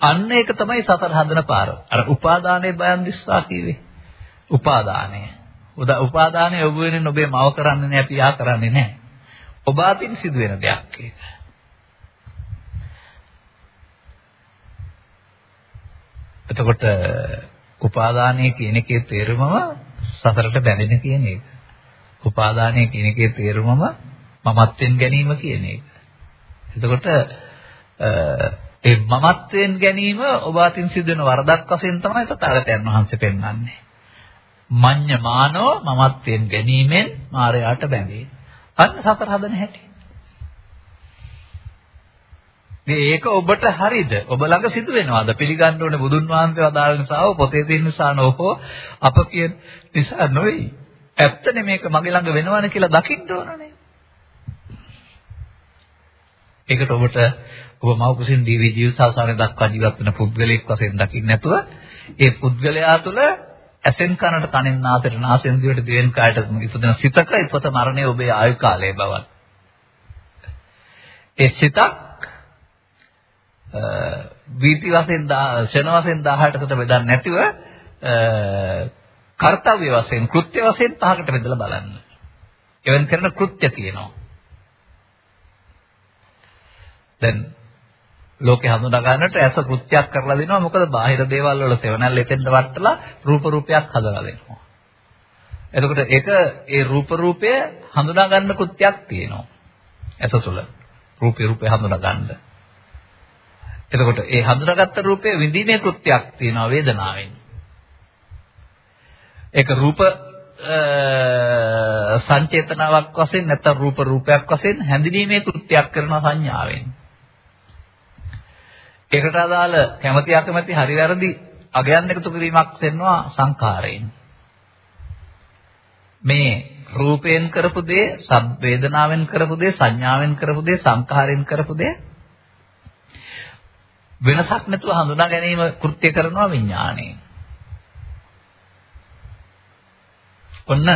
අන්න ඒක තමයි සතර හදන පාර. අර උපාදානයේ බයන් දිස්සා කිව්වේ. උපාදානය. උදා උපාදානය ඔබ වෙනින් ඔබේ මව කරන්නේ නැහැ, පියා කරන්නේ නැහැ. ඔබ අතින් සිදුවෙන දෙයක් ඒක. එතකොට උපාදානය කියන එකේ තේරුමම සතරට බැඳෙන කියන එක. උපාදානය කියන එකේ තේරුමම මමත්වෙන් ගැනීම කියන එක. එතකොට ඒ මමත්වයෙන් ගැනීම ඔබ අතින් සිදුවෙන වරදක් වශයෙන් තමයි තථාගතයන් වහන්සේ පෙන්වන්නේ. මඤ්ඤ මානෝ මමත්වයෙන් ගැනීමෙන් මායයට බැඳේ. අන්න සතර හදන හැටි. මේ ඒක ඔබට හරිද? ඔබ ළඟ සිදු වෙනවද? පිළිගන්න ඕනේ බුදුන් වහන්සේ වදාළ නිසා පොතේ තියෙන නිසා නොහෝ අප කියන නිසා නොවේ. ඇත්තනේ මේක මගේ ළඟ වෙනවනේ කියලා දකින්න ඕනනේ. ඒකට ඔබට ඔබ මව කුසින් දීවි ජීව සාසාරය දක්වා ජීවත් වෙන පුද්ගලයෙක් වශයෙන් දකින්න නැතුව ඒ පුද්ගලයා තුළ ඇසෙන් කනට කනෙන් නාසයට නාසයෙන් දිවට දිවෙන් කායට ඉපදෙන සිතක ඉපත මරණය ඔබේ ආයු කාලය බවත්. ඒ සිතක් වීති වශයෙන් ශන වශයෙන් 18කට බෙදන්නේ නැතිව කාර්යය වශයෙන් කෘත්‍ය වශයෙන් පහකට බෙදලා බලන්න. එවන් කරන කෘත්‍ය තියෙනවා. දැන් ලෝකේ හඳුනා ගන්නට ඇස කෘත්‍යයක් කරලා දෙනවා මොකද බාහිර දේවල් වල සෙවණැල්ල එතෙන්ට වටලා රූප රූපයක් හදලා දෙනවා එතකොට ඒක ඒ රූප රූපය හඳුනා ගන්න කෘත්‍යයක් තියෙනවා ඇස තුළ රූපේ රූපේ හඳුනා ගන්න එතකොට ඒ හඳුනාගත්ත රූපේ විඳීමේ කෘත්‍යයක් තියෙනවා වේදනාවෙන් ඒක රූප සංචේතනාවක් වශයෙන් නැත්නම් රූප රූපයක් වශයෙන් හැඳිනීමේ කෘත්‍යයක් කරන සංඥාවෙන් ඒකට අදාළ කැමැති අකමැති හරි වැරදි අගයන් එකතු කිරීමක් වෙනවා සංඛාරයෙන්. මේ රූපයෙන් කරපු දේ, සබ් වේදනාවෙන් කරපු දේ, සංඥාවෙන් කරපු දේ, සංඛාරයෙන් කරපු දේ වෙනසක් නැතුව හඳුනා ගැනීම කෘත්‍ය කරනවා විඥාණයෙන්. ඔන්න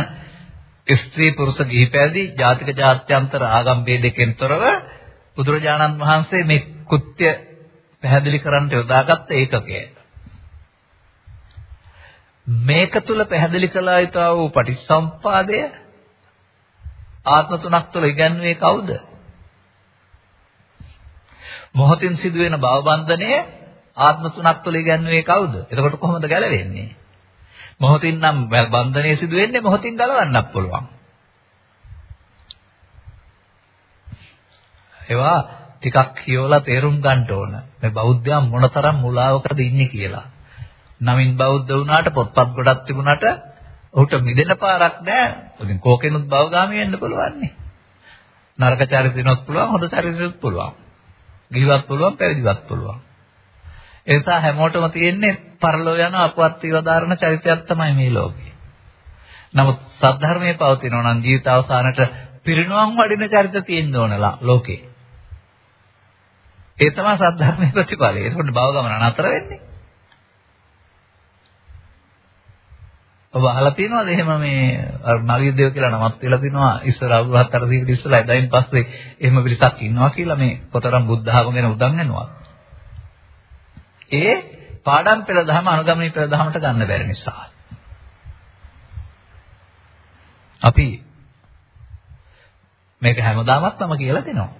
ස්ත්‍රී පුරුෂ ගිහි පැවිදි ජාතික ජාත්‍යන්තර ආගම් ભેදකෙන් තොරව බුදුරජාණන් වහන්සේ මේ කෘත්‍ය පැහැදිලි කරන්න යොදාගත්ත ඒකකය. මේක තුල පැහැදිලි කළා යුතු වූ පටිච්චසම්පාදය ආත්ම තුනක් තුළ ඉගන්වුවේ කවුද? මොහොතින් සිදුවෙන භවබන්ධනය ආත්ම තුනක් තුළ ඉගන්වුවේ කවුද? එතකොට කොහොමද ගැලවෙන්නේ? මොහොතින් නම් බන්ධනය සිදු වෙන්නේ මොහොතින් ගලවන්නත් පුළුවන්. ඒවා ටිකක් කියවලා තේරුම් ගන්න ඕන. මේ බෞද්ධයා මොනතරම් මුලාවකද ඉන්නේ කියලා. නමින් බෞද්ධ වුණාට පොත්පත් ගොඩක් තිබුණාට ඔහුට මිදෙන පාරක් නැහැ. ඉතින් කෝකෙනුත් භවගාමී වෙන්න පුළුවන් නේ. නරක චරිතිනොත් පුළුවන්, හොඳ චරිතිනොත් පුළුවන්. ගිහිවත් පුළුවන්, පැවිදිවත් පුළුවන්. ඒ නිසා හැමෝටම තියෙන්නේ පරලෝ යන අපවත් විවදාරණ චරිතයක් තමයි මේ ලෝකේ. නමුත් සද්ධර්මයේ පවතිනවා නම් ජීවිත අවසානට පිරිනුවම් වඩින චරිත තියෙන්න ඕනලා ලෝකේ. ඒ තමයි සද්ධර්මයේ ප්‍රතිඵලය. ඒකට භව ගමන නතර වෙන්නේ. ඔබ අහලා තියෙනවද එහෙම මේ මගියදේව කියලා නමක් තියලා තිනවා ඉස්සර අවුරුදු 400කට ඉස්සලා එදායින් පස්සේ එහෙම පිරිසක් ඉන්නවා කියලා මේ කොතරම් බුද්ධ ආගම ගැන උදන් වෙනවා. ඒ පාඩම් පෙළ දහම අනුගමනී පෙළ දහමට ගන්න බැරි නිසා. අපි මේක හැමදාමත් මම කියලා දෙනවා.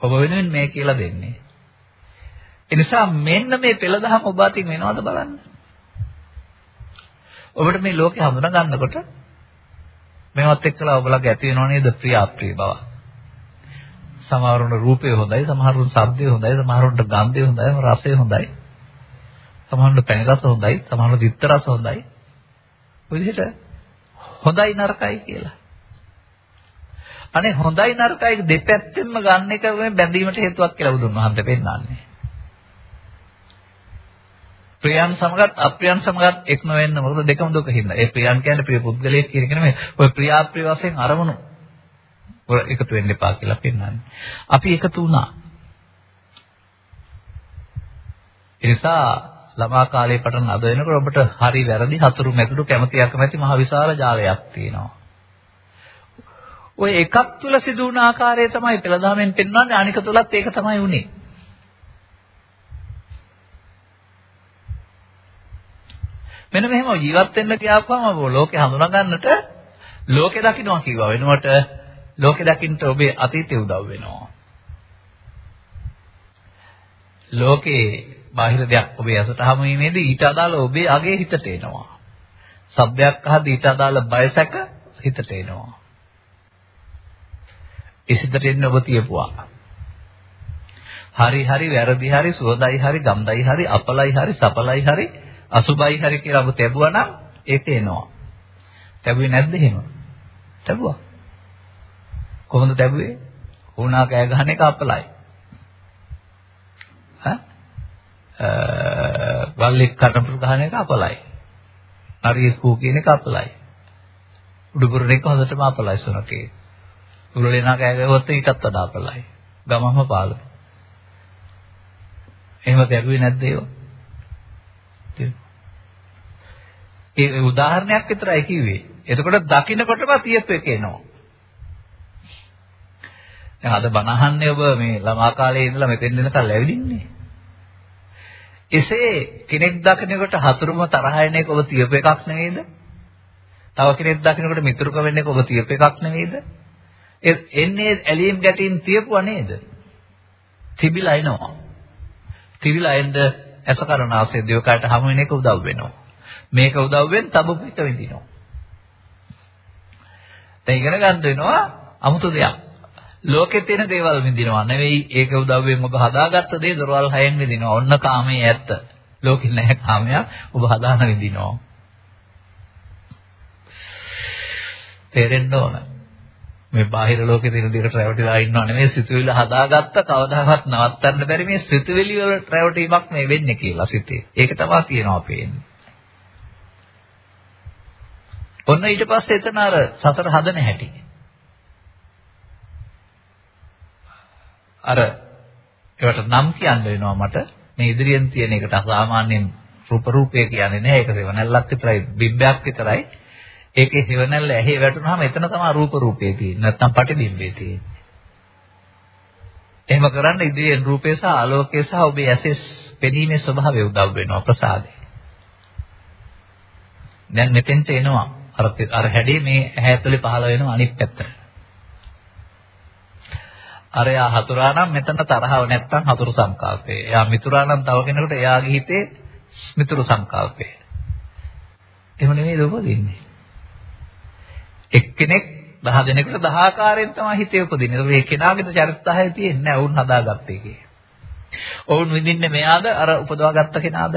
ඔබ වෙනුවෙන් මේ කියලා දෙන්නේ. ඒ නිසා මෙන්න මේ පෙළ දහම ඔබ අතින් වෙනවද බලන්න. ඔබට මේ ලෝකේ හඳුනා ගන්නකොට මේවත් එක්කලා ඔබලගේ ඇති වෙනව නේද ප්‍රිය අප්‍රිය බව. සමහරුන්ට රූපය හොඳයි, සමහරුන්ට ශබ්දය හොඳයි, සමහරුන්ට ගන්ධය හොඳයි, රසය හොඳයි. සමහරුන්ට පැණි රස හොඳයි, සමහරුන්ට දිත්ත රස හොඳයි. ඔය විදිහට හොඳයි නරකයි කියලා. අනේ හොඳයි නරකයි දෙපැත්තෙන්ම ගන්න එක මේ බැඳීමට හේතුවක් කියලා බුදුන් වහන්සේ පෙන්නන්නේ. ප්‍රියයන් සමගත් අප්‍රියයන් සමගත් එක්ම වෙන්න මොකද දෙකම දුක හින්දා. ඒ ප්‍රියයන් කියන්නේ ප්‍රිය පුද්ගලයෙක් කියන එක නෙමෙයි. ඔය ප්‍රියාප්‍රිය වශයෙන් අරමුණු එකතු වෙන්න එපා කියලා පෙන්වන්නේ. අපි එකතු වුණා. ඒ නිසා ළමා කාලේ පටන් අද වෙනකොට ඔබට හරි වැරදි හතුරු මැදුරු කැමැති අකමැති මහ විශාල ජාලයක් තියෙනවා. ඔය එකක් තුල සිදු වුණ ආකාරය තමයි පෙළදහමෙන් පෙන්වන්නේ අනික තුලත් ඒක තමයි උනේ. මෙන්න මෙහෙම ජීවත් වෙන්න කියපුවම ලෝකේ හඳුනා ගන්නට ලෝකේ දකින්නවා කිව්වා වෙනුවට ලෝකේ දකින්න ඔබේ අතීතය උදව් වෙනවා. ලෝකේ බාහිර දෙයක් ඔබේ ඇසට හමු වීමේදී ඊට අදාළ ඔබේ අගේ හිතට එනවා. සබ්දයක් අහද්දී ඊට අදාළ බයසක හිතට එනවා. ඒ සිතට එන්නේ ඔබ තියපුවා. හරි හරි වැරදි හරි සුවදයි හරි ගම්දයි හරි අපලයි හරි සපලයි හරි අසුබයි හරි කියලා ඔබ තැබුවා නම් ඒක එනවා. තැබුවේ නැද්ද එහෙම? තැබුවා. කොහොමද තැබුවේ? වුණා කෑ ගහන එක අපලයි. ඈ? වල්ලෙක් කටපුරු ගහන එක අපලයි. හරියට කූ කියන එක අපලයි. උඩුපුරන එක හොඳටම අපලයි සුනකේ. උරුලේනා කෑ ගැහුවොත් ඊටත් වඩා අපලයි. ගමම පාළුයි. එහෙම දැරුවේ නැද්ද ඒවා? ඒ උදාහරණයක් විතරයි කිව්වේ. එතකොට දකින්නකොටම තියප් එක එනවා. දැන් අද බනහන්නේ ඔබ මේ ළමා කාලේ ඉඳලා මෙතෙන් දෙනකල් ඇවිදින්නේ. එසේ කෙනෙක් දකින්නකොට හතුරුම තරහ එන එක ඔබ තියප් එකක් නෙවෙයිද? තව කෙනෙක් දකින්නකොට මිතුරුක වෙන්න එක ඔබ තියප් එකක් නෙවෙයිද? එන්නේ ඇලීම් ගැටීම් තියපුවා නේද? තිබිලා එනවා. තිබිලා එන්න ඇසකරනාසේ දෙවකට හමු වෙන එක උදව් වෙනවා. මේක උදව්වෙන් තබපු පිට විඳිනවා. දැන් ඉගෙන ගන්න වෙනවා 아무තු දෙයක්. ලෝකේ තියෙන දේවල් විඳිනවා නෙවෙයි ඒක උදව්වෙන් ඔබ හදාගත්ත දේ දොරවල් හයෙන් විඳිනවා. ඔන්න කාමයේ ඇත්ත. ලෝකෙ නැහැ කාමයක් ඔබ හදාන විඳිනවා. තේරෙන්න ඕන. මේ බාහිර ලෝකේ තියෙන දේකට රැවටිලා ඉන්නව නෙමෙයි සිතුවිලි හදාගත්ත කවදාවත් නවත්තන්න බැරි මේ සිතුවිලි වල රැවටීමක් මේ වෙන්නේ කියලා සිතේ. ඒක තමයි තියෙනවා පේන්නේ. ඔන්න ඊට පස්සේ එතන අර සතර හදන හැටි. අර ඒවට නම් කියන්න වෙනවා මට. මේ ඉදිරියෙන් තියෙන එකට සාමාන්‍යයෙන් රූප රූපය කියන්නේ නැහැ. ඒක සෙවණැල්ලක් විතරයි, බිම්බයක් විතරයි. ඒකේ සෙවණැල්ල ඇහි වැටුනහම එතන තමයි රූප රූපේ තියෙන්නේ. නැත්තම් පටිබිම්බේ තියෙන්නේ. එහෙම කරන්න ඉදිරියෙන් රූපේ සහ ආලෝකයේ සහ ඔබේ ඇසේ පෙනීමේ ස්වභාවය උදව් වෙනවා ප්‍රසාදේ. දැන් මෙතෙන්ට එනවා අර අර හැඩේ මේ ඇහැ ඇතුලේ පහළ වෙනවා අනිත් පැත්තට. අර යා හතුරා නම් මෙතන තරහව නැත්තම් හතුරු සංකල්පේ. එයා මිතුරා නම් තව කෙනෙකුට එයාගේ හිතේ මිතුරු සංකල්පේ. එහෙම නෙමෙයි උපදින්නේ. එක්කෙනෙක් දහ දෙනෙකුට දහ ආකාරයෙන් තමයි හිතේ උපදින්නේ. ඒක ඒ කෙනාගේ චරිතය තියෙන්නේ නැහැ. වුන් හදාගත්ත එකේ. ඔවුන් විඳින්නේ මෙයාද අර උපදවාගත්ත කෙනාද?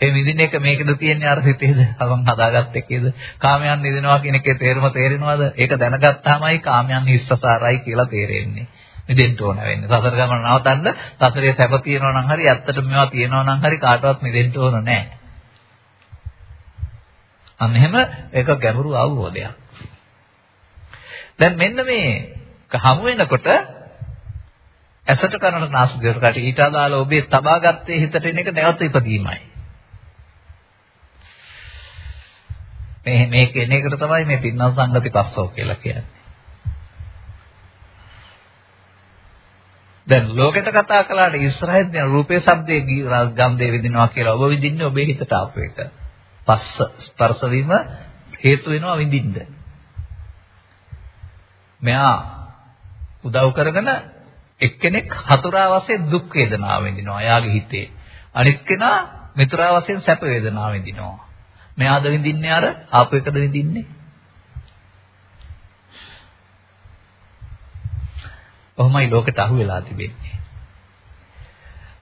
ඒ විඳින එක මේකද තියෙන්නේ අර සිතේද? අවං හදාගත්ත එකේද? කාමයන් නිදිනවා කියන එකේ තේරුම තේරෙනවද? ඒක දැනගත්තාමයි කාමයන් හිස්සසාරයි කියලා තේරෙන්නේ. මිදෙන්න ඕන වෙන්නේ. සතර ගමන නවතන්න සතරේ සැප තියෙනවා නම් හරි ඇත්තටම මේවා තියෙනවා නම් හරි කාටවත් මිදෙන්න ඕන නැහැ. අන්න එහෙම ඒක ගැඹුරු අවබෝධයක්. දැන් මෙන්න මේ හමු වෙනකොට ඇසට කරනට නාසදිවට ඊට අදාළ ඔබේ තබාගත්තේ හිතට එන එක නැවත ඉපදීමයි. මේ මේ කෙන එකට තමයි මේ තින්නම් සංගති පස්සෝ කියලා කියන්නේ. දැන් ලෝකෙට කතා කළාට ඉස්සරහින් තියෙන රූපේ ශබ්දේ ගන්ධේ විඳිනවා කියලා ඔබ විඳින්නේ ඔබේ හිතට ආපු එක. පස්ස ස්පර්ශ වීම හේතු වෙනවා විඳින්න. මෙයා උදව් කරගෙන එක්කෙනෙක් හතුරා වශයෙන් දුක් වේදනාව විඳිනවා එයාගේ හිතේ. අනිත් කෙනා මිතුරා වශයෙන් සැප වේදනාව විඳිනවා. මෙයාද විඳින්නේ අර ආපු එකද විඳින්නේ? කොහොමයි ලෝකෙට අහු වෙලා තිබෙන්නේ.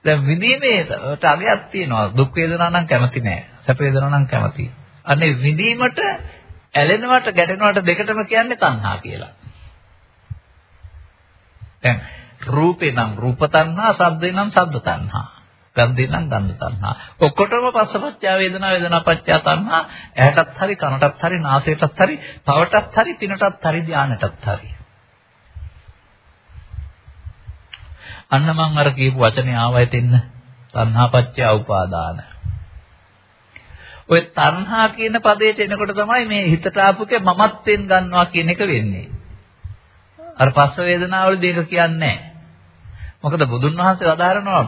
දැන් විඳීමේට අගයක් තියෙනවා. දුක් වේදනා නම් කැමති නෑ. සැප වේදනා නම් කැමති. අනේ විඳීමට ඇලෙනවට ගැටෙනවට දෙකටම කියන්නේ තණ්හා කියලා. දැන් රූපේ නම් රූප තණ්හා, ශබ්දේ නම් ශබ්ද තණ්හා. ගන්ධේ නම් ගන්ධ තණ්හා. ඔක්කොටම පස්සපච්චා වේදනා වේදනාපච්චා තණ්හා ඇහැටත් හරි කනටත් හරි නාසයටත් හරි පවටත් හරි පිනටත් හරි ධානයටත් හරි. අන්න මං අර කියපු වචනේ ආවයට එන්න තණ්හාපච්චය උපාදාන. ඔය තණ්හා කියන පදයට එනකොට තමයි මේ හිතට ආපුකේ මමත්වෙන් ගන්නවා කියන එක වෙන්නේ. අර පස්ස වේදනාවලදී ඒක කියන්නේ නැහැ. මොකද බුදුන් වහන්සේ වදාරනවා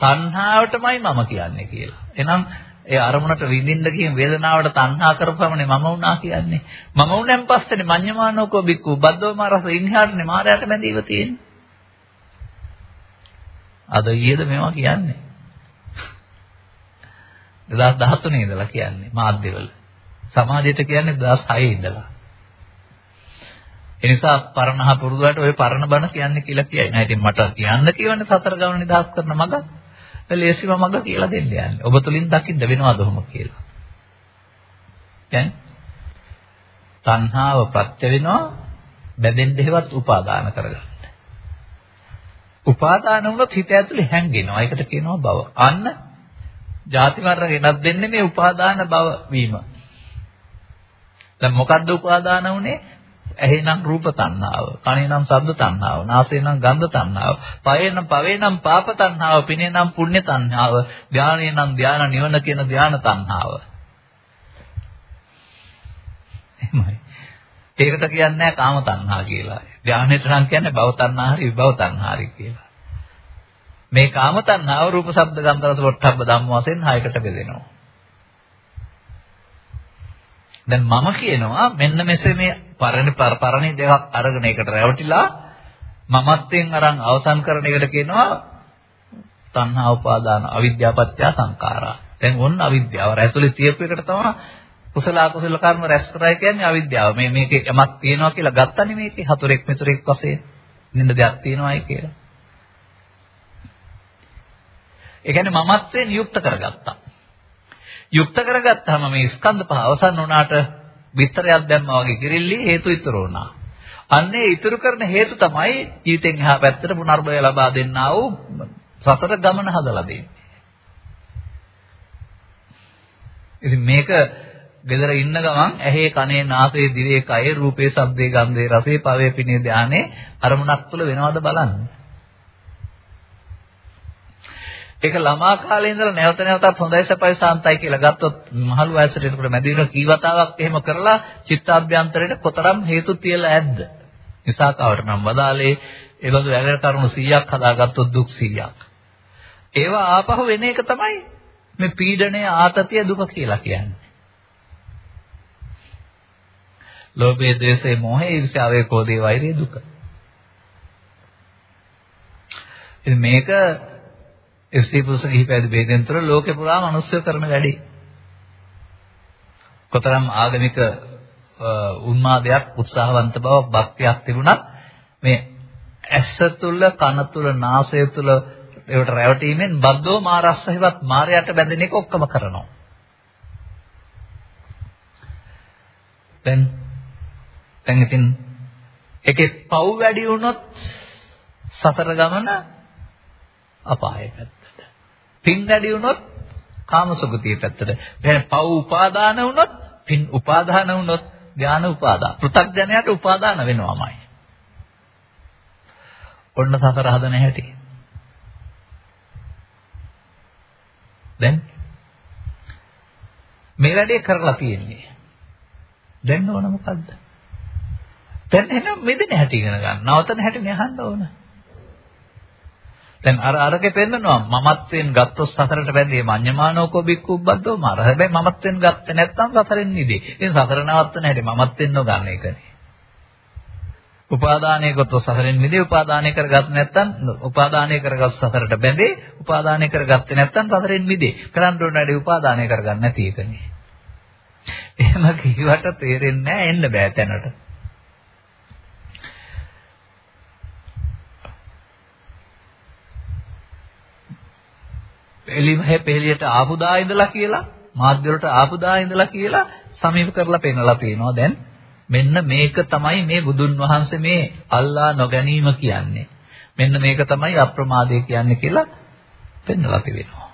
තණ්හාවටමයි මම කියන්නේ කියලා. එහෙනම් ඒ අරමුණට විඳින්න කියන වේදනාවට තණ්හා කරපමනේ මම වුණා කියන්නේ. මම වුණෙන් පස්සේනේ මඤ්ඤමානෝකෝ බික්කු බද්දෝම රස ඉන්හාටනේ මාරයට බැඳීව තියෙන්නේ. අද ඊයේද මේවා කියන්නේ. 2013 ඉඳලා කියන්නේ මාධ්‍යවල. සමාජයට කියන්නේ 2006 ඉඳලා. ඒ නිසා පරණහ පුරුදුලට ওই පරණ බණ කියන්නේ කියලා කියයි. නෑ ඉතින් මට කියන්න කියවන්නේ සතර ගමන නිදහස් කරන මග. ලේසිම මග කියලා දෙන්න යන්නේ. ඔබ තුලින් දකින්න වෙනවද ඔහොම කියලා. දැන් තණ්හාව ප්‍රත්‍ය වෙනවා බැඳෙන්න හේවත් උපාදාන කරගන්න. උපාදාන වුණොත් හිත ඇතුලේ හැංගෙනවා. ඒකට කියනවා භව. අන්න ಜಾති මරණ ගෙනත් දෙන්නේ මේ උපාදාන භව වීම. දැන් මොකද්ද උපාදාන උනේ? ඇහෙනම් රූප තණ්හාව, කනේනම් ශබ්ද තණ්හාව, නාසයේනම් ගන්ධ තණ්හාව, පයේනම් පවේනම් පාප තණ්හාව, පිනේනම් පුණ්‍ය තණ්හාව, ධානයේනම් ධාන නිවන කියන ධාන තණ්හාව. එහෙමයි. ඒකට කියන්නේ කාම තණ්හා කියලා. ධානයට නම් කියන්නේ භව තණ්හා හරි විභව තණ්හා හරි කියලා. මේ කාම තණ්හාව රූප ශබ්ද ගන්ධ රස පොට්ටබ්බ ධම්ම වශයෙන් හයකට බෙදෙනවා. දැන් මම කියනවා මෙන්න මෙසේ මේ පරණ පරණි දෙකක් අරගෙන එකට රැවටිලා මමත්වෙන් අරන් අවසන් කරන එකට කියනවා තණ්හා උපාදාන අවිද්‍යාපත්‍ය සංඛාරා. දැන් ඔන්න අවිද්‍යාව. ඇතුලේ තියපු එකට තමයි කුසල අකුසල කර්ම රැස් කරයි කියන්නේ අවිද්‍යාව. මේ මේකේ යමක් තියෙනවා කියලා ගත්තනේ මේකේ හතුරෙක් මෙතුරෙක් වශයෙන්. නින්ද දෙයක් තියෙනවායි කියලා. ඒ කියන්නේ මමත්වෙන් යුක්ත කරගත්තා. යුක්ත කරගත්තාම මේ ස්කන්ධ පහ අවසන් වුණාට විතරයක් දැම්මා වගේ කිරිල්ලි හේතු ඉතුරු වුණා. අන්නේ ඉතුරු කරන හේතු තමයි ජීවිතෙන් එහා පැත්තට පුනර්භය ලබා දෙන්නා වූ සතර ගමන හදලා දෙන්නේ. ඉතින් මේක ගෙදර ඉන්න ගමන් ඇහි කනේ නාසයේ දිවේ කයේ රූපේ ශබ්දේ ගන්ධේ රසේ පවේ පිනේ ධානේ අරමුණක් තුල වෙනවද බලන්න. ඒක ළමා කාලේ ඉඳලා නැවත නැවතත් හොඳයි සපයි සාන්තයි කියලා ගත්තොත් මහලු වයසට එනකොට මැදි වෙන කීවතාවක් එහෙම කරලා චිත්තාභ්‍යන්තරයට කොතරම් හේතු තියලා ඇද්ද? නිසාකාවට නම් වදාලේ ඒ බඳු වැරදි කරුණු 100ක් හදාගත්තොත් දුක් 100ක්. ඒවා ආපහු වෙන එක තමයි මේ පීඩණය ආතතිය දුක කියලා කියන්නේ. ලෝභය, ද්වේෂය, මෝහය, ඊර්ෂ්‍යාව, ක්‍රෝධය, වෛරය දුක. ඉතින් මේක ස්ත්‍රී පුරුෂ කිහිපයද ભેදෙන් තුර ලෝකේ පුරා මිනිස්සු කරන වැඩි. කොතරම් ආගමික උන්මාදයක් උත්සාහවන්ත බව භක්තියක් තිබුණත් මේ ඇස තුල කන තුල නාසය තුල ඒවට රැවටීමෙන් බද්දෝ මාරස්සහිවත් මාරයට බැඳෙන එක ඔක්කොම කරනවා. දැන් දැන් ඉතින් ඒකේ පව් වැඩි වුණොත් සතර ගමන අපාය පැත්තට. පින් වැඩි වුණොත් කාමසුගතිය පැත්තට. දැන් පව් උපාදාන වුණොත් පින් උපාදාන වුණොත් ධාන උපාදාන. පෘථග්ජනයට උපාදාන වෙනවමයි. ඔන්න සතර හදන හැටි. දැන් මේ වැඩේ කරලා තියෙන්නේ. දැන් ඕන මොකද්ද? දැන් එහෙනම් මෙදින හැටි ඉගෙන ගන්න. නවතන හැටි නහන්න ඕන. දැන් අර අරකේ පෙන්නනවා මමත්වෙන් ගත්තොත් සසරට බැඳේ මඤ්ඤමානෝකෝ බික්කුබ්බද්දෝ මාර. හැබැයි මමත්වෙන් ගත්තේ නැත්නම් සසරෙන් නිදේ. ඉතින් සසර නවත්තන හැටි මමත්වෙන් නොගන්න එකනේ. උපාදානය කරතොත් සසරෙන් මිදේ උපාදානය කරගත් නැත්නම් උපාදානය කරගත් සසරට බැඳේ උපාදානය කරගත්තේ නැත්නම් සසරෙන් මිදේ. කරන්න ඕන වැඩි උපාදානය කරගන්න නැති එකනේ. එහෙම කිව්වට තේරෙන්නේ නැහැ එන්න බෑ තැනට. එළිමහේ පෙළියට ආපු දා ඉඳලා කියලා මාධ්‍ය වලට ආපු දා ඉඳලා කියලා සමීප කරලා පෙන්නලා තියෙනවා දැන් මෙන්න මේක තමයි මේ බුදුන් වහන්සේ මේ අල්ලා නොගැනීම කියන්නේ මෙන්න මේක තමයි අප්‍රමාදය කියන්නේ කියලා පෙන්වලා තිබෙනවා.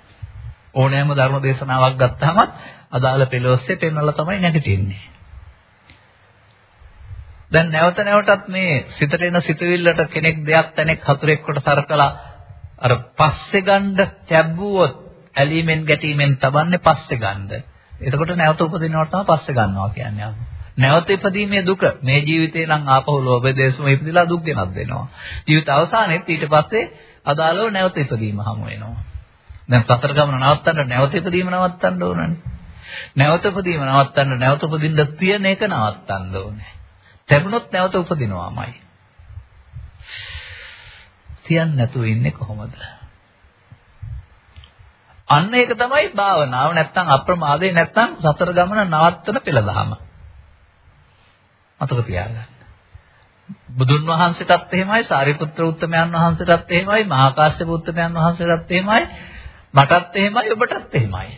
ඕනෑම ධර්ම දේශනාවක් ගත්තාම අදාළ පෙළ ඔස්සේ පෙන්වලා තමයි නැගිටින්නේ. දැන් නැවත නැවතත් මේ සිතට එන සිතුවිල්ලට කෙනෙක් දෙයක් තැනෙක් හතුරෙක් කොට සරකලා අර පස්සේ ගන්න තැබුවොත් ඇලීමෙන් ගැටීමෙන් තබන්නේ පස්සේ ගන්නද. එතකොට නැවත උපදිනවට තමයි පස්සේ ගන්නවා කියන්නේ. නැවත ඉපදීමේ දුක මේ ජීවිතේ නම් ආපහු ලෝභ දේශම ඉපදිලා දුක් ගෙනත් දෙනවා. ජීවිත අවසානයේත් ඊට පස්සේ අදාළව නැවත ඉපදීම හමු වෙනවා. දැන් සතර ගමන නවත්තන්න නැවත ඉපදීම නවත්තන්න ඕනනේ. නැවත ඉපදීම නවත්තන්න නැවත උපදින්න තියෙන එක නවත්තන්න ඕනේ. ලැබුණොත් නැවත උපදිනවාමයි. තියන්නේ නැතුව ඉන්නේ කොහොමද? අන්න ඒක තමයි භාවනාව නැත්තම් අප්‍රමාදේ නැත්තම් සතර ගමන නවත්තන පෙළදහම. මතක තියාගන්න. බුදුන් වහන්සේටත් එහෙමයි සාරිපුත්‍ර උත්තමයන් වහන්සේටත් එහෙමයි මහා කාශ්‍යප උත්තමයන් වහන්සේටත් එහෙමයි මටත් එහෙමයි ඔබටත් එහෙමයි.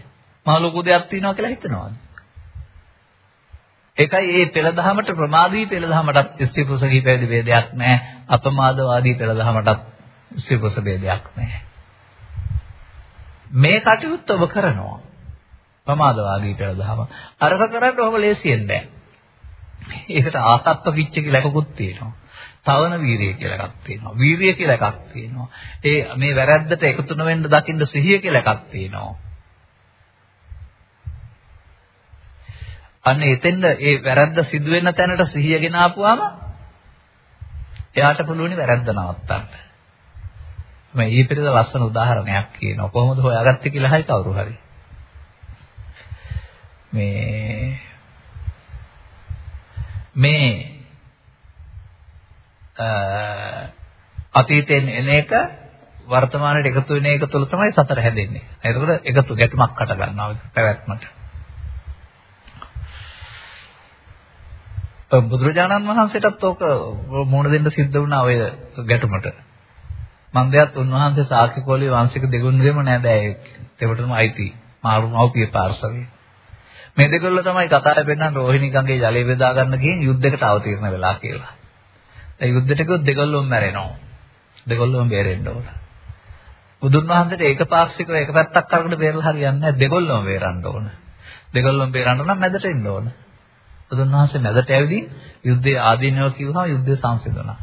මහ ලොකු දෙයක් තියෙනවා කියලා හිතනවාද? ඒකයි මේ පෙළදහමට ප්‍රමාදී පෙළදහමටත් ස්ත්‍රී පුරුෂ කීපයේදී ભેදයක් නැහැ. අපමාදවාදී පෙළදහමටත් ස්ත්‍රී පුරුෂ ભેදයක් නැහැ. මේ කටයුත්ත ඔබ කරනවා. ප්‍රමාදවාදී පෙළදහම. අරක කරන්න ඔබ ලේසියෙන් බෑ. ඒකට ආසත්ත පිච්ච කියලා එකකුත් තියෙනවා. තවන වීරිය කියලා එකක් තියෙනවා. වීරිය කියලා එකක් තියෙනවා. ඒ මේ වැරැද්දට එකතු නොවෙන්න දකින්න සිහිය කියලා එකක් තියෙනවා. අන්න එතෙන්ද ඒ වැරද්ද සිදු වෙන තැනට සිහියගෙන ආපුවාම එයාට පුළුවන් වැරද්ද නවත්තන්න. මම ඊපෙරේද ලස්සන උදාහරණයක් කියනවා. කොහොමද හොයාගත්තේ කියලා හරි කවුරු හරි. මේ මේ අතීතයෙන් එන එක වර්තමානයේ එකතු වෙන එක තුළ තමයි සතර හැදෙන්නේ. එතකොට එකතු ගැටුමක් හට ගන්නවා පැවැත්මට. බුදුරජාණන් වහන්සේටත් ඕක මුණ දෙන්න සිද්ධ වුණා ඔය ගැටුමට. මන් දෙයත් උන්වහන්සේ සාක්‍යකෝලී වංශික දෙගුණගෙම නෑදෑයෙක්. ඒකටම අයිති. මාරු මව්පිය පාර්ශවයේ. මේ දෙකොල්ල තමයි කතාවේ පෙන්නන රෝහිණී ගඟේ ජලය බෙදා ගන්න ගිහින් යුද්ධයකට අවතීර්ණ වෙලා කියලා. ඒ යුද්ධෙට ගියොත් දෙකොල්ලොම මැරෙනවා. දෙකොල්ලොම බේරෙන්න ඕන. බුදුන් වහන්සේට ඒකපාක්ෂිකව එක පැත්තක් අරගෙන බේරලා හරියන්නේ නැහැ. දෙකොල්ලොම බේරන්න ඕන. දෙකොල්ලොම බේරන්න නම් මැදට ඉන්න ඕන. බුදුන් වහන්සේ මැදට ඇවිදින් යුද්ධයේ ආදීනව කිව්වහම යුද්ධය සංසිඳුණා.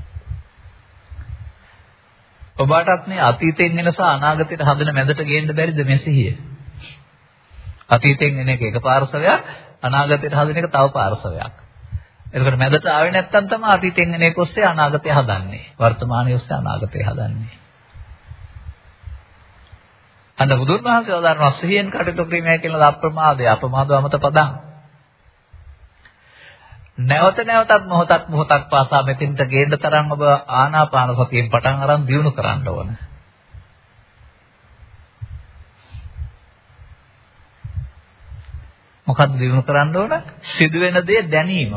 ඔබටත් මේ අතීතයෙන් එන සහ අනාගතයට හදන මැදට ගේන්න බැරිද මේ සිහිය? අතීතයෙන් එන එක එක පාර්ශවයක් අනාගතයට හදන එක තව පාර්ශවයක්. එතකොට මැදට ආවේ නැත්තම් තමයි අතීතයෙන් එන එක ඔස්සේ අනාගතය හදන්නේ. වර්තමානයේ ඔස්සේ අනාගතය හදන්නේ. අන්න බුදුන් වහන්සේ වදාරන සිහියෙන් කටයුතු කිරීමයි කියන අප්‍රමාදය අපමාදවමත පදං. නැවත නැවතත් මොහොතක් මොහොතක් පාසා මෙතෙන්ට ගේන්න තරම් ඔබ ආනාපාන සතියෙන් පටන් අරන් දියුණු කරන්න ඕන. මොකක්ද දියුණු කරන්න ඕන? සිදුවෙන දේ දැනීම.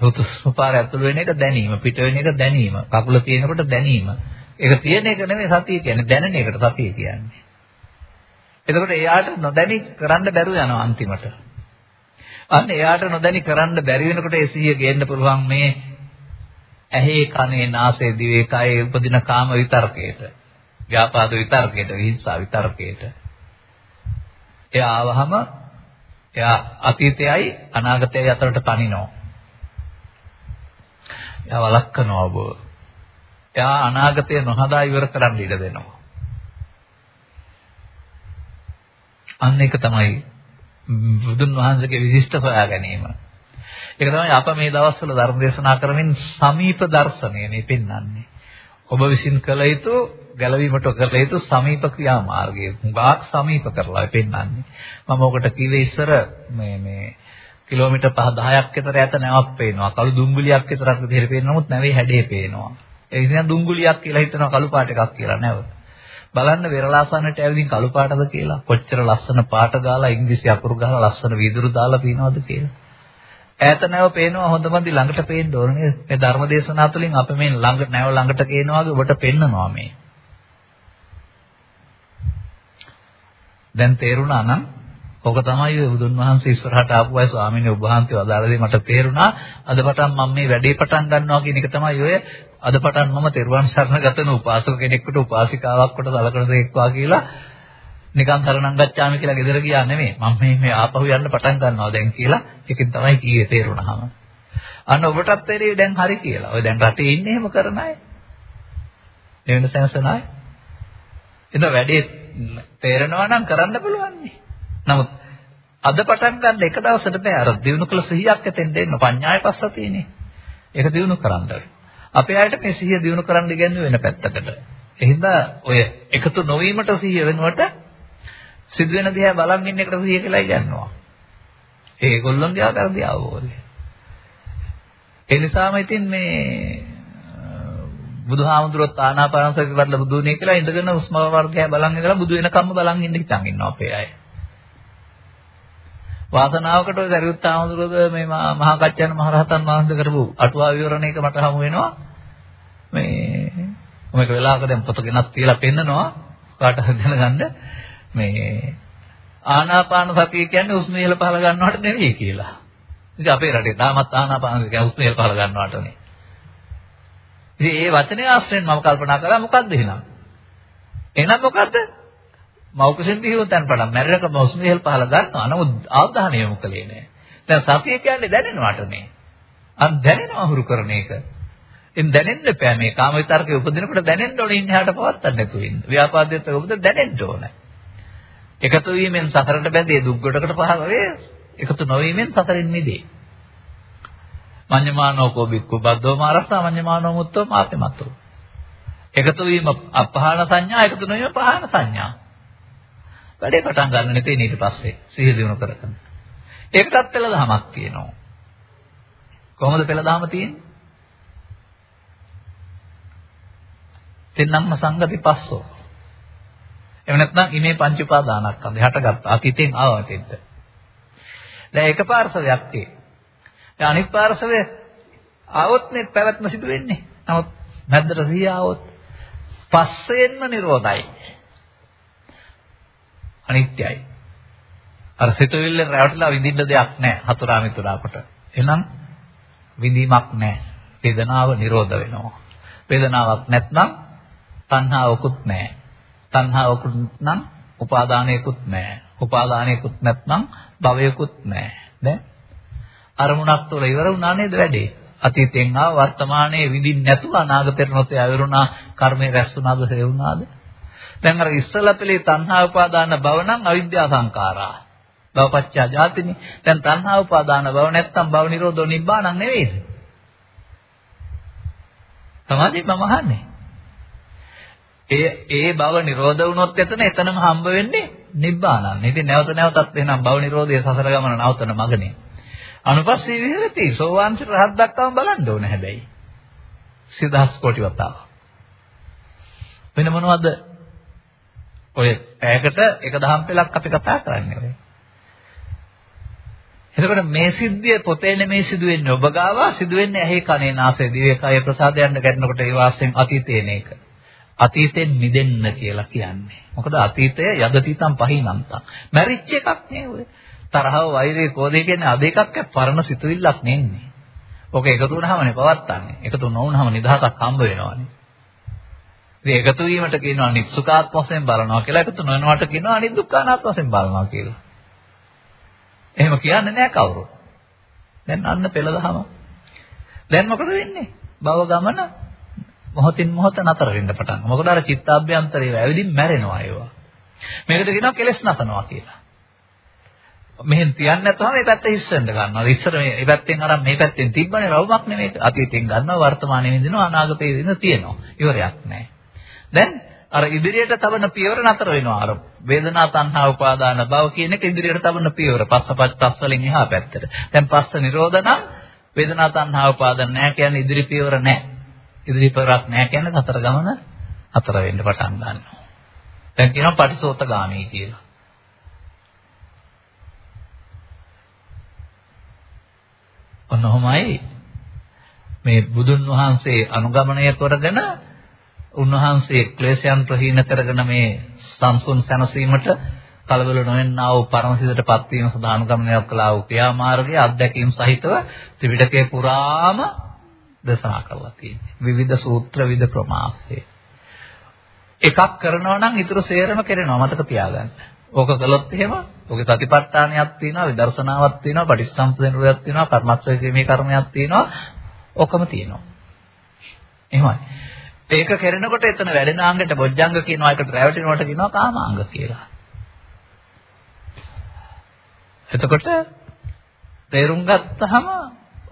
රුතුස්පාර ඇතුළු වෙන එක දැනීම, පිට වෙන එක දැනීම, කකුල තියෙනකොට දැනීම. ඒක තියෙන එක නෙමෙයි සතිය කියන්නේ, දැනෙන එකට සතිය කියන්නේ. එතකොට එයාට නොදැනි කරන්න බැරුව යනවා අන්තිමට. අන්න එයාට නොදැනි කරන්න බැරි වෙනකොට ඒ සිහිය ගේන්න පුළුවන් මේ ඇහි කනේ නාසයේ දිවේ කයේ උපදින කාම විතරකයට. ව්‍යාපාද විතරකයට, විහිංසා විතරකයට. එයා ආවහම එයා අතීතයයි අනාගතයයි අතරට පනිනවා. එයා වළක්වනවා ඔබ. එයා අනාගතය නොහදා ඉවර කරන්න ඉඩ දෙනවා. අන්න ඒක තමයි බුදුන් වහන්සේගේ විශිෂ්ට සොයා ගැනීම. ඒක තමයි අප මේ දවස්වල ධර්ම දේශනා කරමින් සමීප දර්ශනය මේ පෙන්වන්නේ. ඔබ විසින් කළ යුතු ගැලවීමට කළ යුතු සමීප ක්‍රියාමාර්ගය. හුඟක් සමීප කරලා පෙන්වන්නේ. මම ඔකට කිව්වේ ඉස්සර මේ මේ කිලෝමීටර් 5 10ක් විතර ඈත නැවක් පේනවා. කළු දුම්ගුලියක් විතරක් විදිහට පේන නමුත් නැවේ හැඩේ පේනවා. ඒ නිසා දුම්ගුලියක් කියලා හිතනවා කළු පාට එකක් කියලා නැව. බලන්න වෙරළාසන්නට ඇවිදින් කළු පාටද කියලා. කොච්චර ලස්සන පාට ගාලා ඉංග්‍රීසි අකුරු ගාලා ලස්සන වීදුරු දාලා පිනවද කියලා. ඈත නැව පේනවා හොඳමදි ළඟට පේන්න ඕනේ. මේ ධර්ම දේශනා තුළින් අපි මේ ළඟ නැව ළඟට ගේනවා වගේ ඔබට පෙන්නනවා මේ. දැන් තේරුණා නම් ඕක තමයි බුදුන් වහන්සේ ඉස්සරහට ආපු අය ස්වාමීන් වහන්සේ වදාළේ මට තේරුණා අද පටන් මම මේ වැඩේ පටන් ගන්නවා කියන එක තමයි ඔය අද පටන් මම තෙරුවන් සරණ ගතන උපාසක කෙනෙක්ට උපාසිකාවක් කොට සලකන දෙයක්වා කියලා නිකන් තරණම් ගච්ඡාමි කියලා ගෙදර ගියා නෙමෙයි මම මේ මේ ආපහු යන්න පටන් ගන්නවා දැන් කියලා ඒකෙන් තමයි කීයේ තේරුණාම අන්න ඔබටත් තේරෙයි දැන් හරි කියලා. ඔය දැන් රටේ ඉන්නේ එහෙම කරන අය. එවෙන සැනසන අය. එතන වැඩේ තේරෙනවා නම් කරන්න පුළුවන් නේ. නමුත් අද පටන් ගන්න එක දවසට බෑ අර දිනු කළ සිහියක් ඇතෙන් දෙන්න පඤ්ඤාය පස්සතියනේ. ඒක දිනු කරන්න. අපේ අයට මේ සිහිය දිනු කරන්න ඉගෙනුවේ වෙන පැත්තකට. එහෙනම් ඔය එකතු නොවීමට සිහිය වෙනුවට සිදුවෙන දිහා බලන් ඉන්න එකට සිහිය කියලා ඉගෙනනවා. ඒගොල්ලන්ගේ ආකාරය අවබෝධය. ඒ නිසාම ඉතින් මේ බුදුහාමුදුරුවෝ ආනාපාන සති වඩලා බුදුනේ කියලා ඉඳගෙන උස්ම වර්ගය බලන් ඉඳලා බුදු වෙනකම්ම බලන් ඉන්න හිතන් ඉන්නවා අපේ අය. වාසනාවකට ඔය දරියුත් ආමුදුරුවෝ මේ මහා කච්චන මහරහතන් වහන්සේ කරපු අටුවා විවරණයක මට හමු වෙනවා. මේ මේක වෙලාවක දැන් පොත ගෙනත් තියලා පෙන්නනවා කාට හරි දැනගන්න මේ ආනාපාන සතිය කියන්නේ උස්ම ඉහළ පහළ ගන්නවට නෙවෙයි කියලා. ඉතින් අපේ රටේ තාමත් ආනාපාන කියන්නේ උස්ම ඉහළ පහළ ගන්නවට නේ. ඉතින් ඒ වචනේ ආශ්‍රයෙන් මම කල්පනා කළා මොකද්ද එහෙනම්? එහෙනම් මොකද්ද? මෞකසෙන් පිහිවුන් තැන් පටන් මැරෙනක මොස්මිහෙල් පහල ගන්නවා. නමුත් ආධානය යොමු කළේ නෑ. දැන් සතිය කියන්නේ දැනෙනවටනේ. අන් දැනෙනව හුරු කරන එක. එන් දැනෙන්න බෑ මේ කාම විතරකේ උපදිනකොට දැනෙන්න ඕනේ ඉන්නහට පවත්තන්න නැතුව ඉන්න. ව්‍යාපාදයට උපදින දැනෙන්න ඕනේ. එකතු වීමෙන් සසරට බැඳේ දුක් ගොඩකට පහළ වේ. එකතු නොවීමෙන් සසරින් මිදේ. මඤ්ඤමානෝ කෝ බික්කු බද්දෝ මාරස්සා මඤ්ඤමානෝ මුත්තෝ මාපෙමතෝ. එකතු වීම අපහාන සංඥා එකතු නොවීම පහාන සංඥා. වැඩේ පටන් ගන්න නෙතේ ඊට පස්සේ සිහිය දිනු කරගන්න. ඒකටත් පෙළ දහමක් තියෙනවා. කොහොමද පෙළ දහම තියෙන්නේ? තෙන්නම්ම සංගති පස්සෝ. එහෙම නැත්නම් ඉමේ පංච උපාදානස්කන්ධය හටගත්තා. අතීතෙන් ආවටෙන්ද. දැන් එකපාරසයක් තියෙනවා. දැන් අනිත් පාර්ශවය ආවොත් නේ පැවැත්ම සිදු වෙන්නේ. නමුත් මැද්දට සිහිය ආවොත් පස්සෙන්ම නිරෝධයි. අනිත්‍යයි. අර සිතුවිල්ලෙන් රැවටිලා විඳින්න දෙයක් නැහැ හතුරා මිතුරා කොට. එහෙනම් විඳීමක් නැහැ. වේදනාව නිරෝධ වෙනවා. වේදනාවක් නැත්නම් තණ්හාවකුත් නැහැ. තණ්හාවකුත් නම් උපාදානයකුත් නැහැ. උපාදානයකුත් නැත්නම් භවයකුත් නැහැ. දැන් අරමුණක් තුළ ඉවර වුණා නේද වැඩේ? අතීතෙන් ආව වර්තමානයේ විඳින්න නැතුව අනාගතේට නොතේ ආවිරුණා කර්මේ රැස් වුණාද හේවුණාද? දැන් අර ඉස්සලා පිළේ තණ්හා උපාදාන භව නම් අවිද්‍යා සංකාරා. භවපච්චා ජාතිනේ. දැන් තණ්හා උපාදාන භව නැත්තම් භව නිරෝධෝ නිබ්බාණං නෙවෙයිද? තමයි මම අහන්නේ. ඒ ඒ භව නිරෝධ වුණොත් එතන එතනම හම්බ වෙන්නේ නිබ්බාණං. ඉතින් නැවත නැවතත් එහෙනම් භව නිරෝධයේ සසර ගමන නවතන මගනේ. අනුපස්සී විහෙරති සෝවාන් රහත් දක්වාම බලන්න ඕන හැබැයි. සිදහස් කෝටි වතාවක්. වෙන මොනවද? ඔය පැයකට එක දහම් පෙළක් අපි කතා කරන්නේ ඔය. එතකොට මේ සිද්ධිය පොතේ නෙමේ සිදු වෙන්නේ ඔබ ගාව සිදු වෙන්නේ ඇහි කනේ නාසයේ දිවේ කය ප්‍රසාදයන්ට ගැටෙනකොට ඒ වාස්යෙන් අතීතේන එක. අතීතෙන් මිදෙන්න කියලා කියන්නේ. මොකද අතීතය යදතිතම් පහිනන්තම්. මැරිච්ච එකක් නේ ඔය. තරහව වෛරය කෝධය කියන්නේ අද එකක් පරණ සිතුවිල්ලක් නෙන්නේ. ඔක එකතු වුණාමනේ පවත්තන්නේ. එකතු නොවුනහම නිදහසක් හම්බ වෙනවානේ. ඉතින් එකතු වීමට කියනවා නිස්සුකාත් වශයෙන් බලනවා කියලා එකතු නොවනවට කියනවා අනිදුක්ඛානාත් වශයෙන් බලනවා කියලා. එහෙම කියන්නේ නැහැ කවුරු. දැන් අන්න පෙළදහම. දැන් මොකද වෙන්නේ? භව ගමන මොහොතින් මොහොත නතර වෙන්න පටන් ගන්නවා. මොකද අර චිත්තාභ්‍යන්තරේ ඇවිදින් මැරෙනවා ඒවා. මේකට කියනවා කෙලස් නතනවා කියලා. මෙහෙන් තියන්නේ නැතුවම මේ පැත්ත හිස් වෙන්න ගන්නවා. ඉස්සර මේ මේ පැත්තෙන් අරන් මේ පැත්තෙන් තිබ්බනේ රවුමක් නෙමෙයි. අතීතෙන් ගන්නවා වර්තමානයේ විඳිනවා අනාගතයේ විඳින තියෙනවා. ඉවරයක් නැහැ. දැන් අර ඉදිරියට තවන පියවර නතර වෙනවා. අර වේදනා තණ්හා උපාදාන භව කියන එක ඉදිරියට තවන පියවර. පස්සපත් පස් වලින් එහා පැත්තට. දැන් පස්ස නිරෝධ නම් වේදනා තණ්හා උපාදාන නැහැ කියන්නේ ඉදිරි පියවර නැහැ. ඉදිරි පියවරක් නැහැ කියන්නේ සතර ගමන අතර වෙන්න පටන් ගන්නවා. දැන් කියනවා පටිසෝතගාමී කියලා. ඔන්නෝමයි මේ බුදුන් වහන්සේ අනුගමනය කරගෙන උන්වහන්සේ ක්ලේශයන් ප්‍රහීන කරගෙන මේ සංසුන් සැනසීමට කලබල නොවෙන්නා වූ පරමසිතටපත් වීම සඳහා අනුගමනය කළා වූ ක්‍රියාමාර්ගයේ අධ්‍යක්ීම් සහිතව ත්‍රිපිටකයේ පුරාම දේශනා කරලා තියෙනවා. විවිධ සූත්‍ර විවිධ ප්‍රමාසයේ. එකක් කරනවා නම් ඊටු සේරම කරනවා මතක තියාගන්න. ඕක කළොත් එහෙම ඔගේ සතිපට්ඨානයක් තියෙනවා විදර්ශනාවක් තියෙනවා පටිච්චසමුප්පාදයක් තියෙනවා කර්මස්වකීමේ කර්මයක් තියෙනවා ඔකම තියෙනවා. එහෙමයි. ඒක කරනකොට එතන වැඩෙන අංගයට බොජ්ජංග කියනවා ඒකට රැවටෙනවට කියනවා කාමාංග කියලා. එතකොට තේරුම් ගත්තහම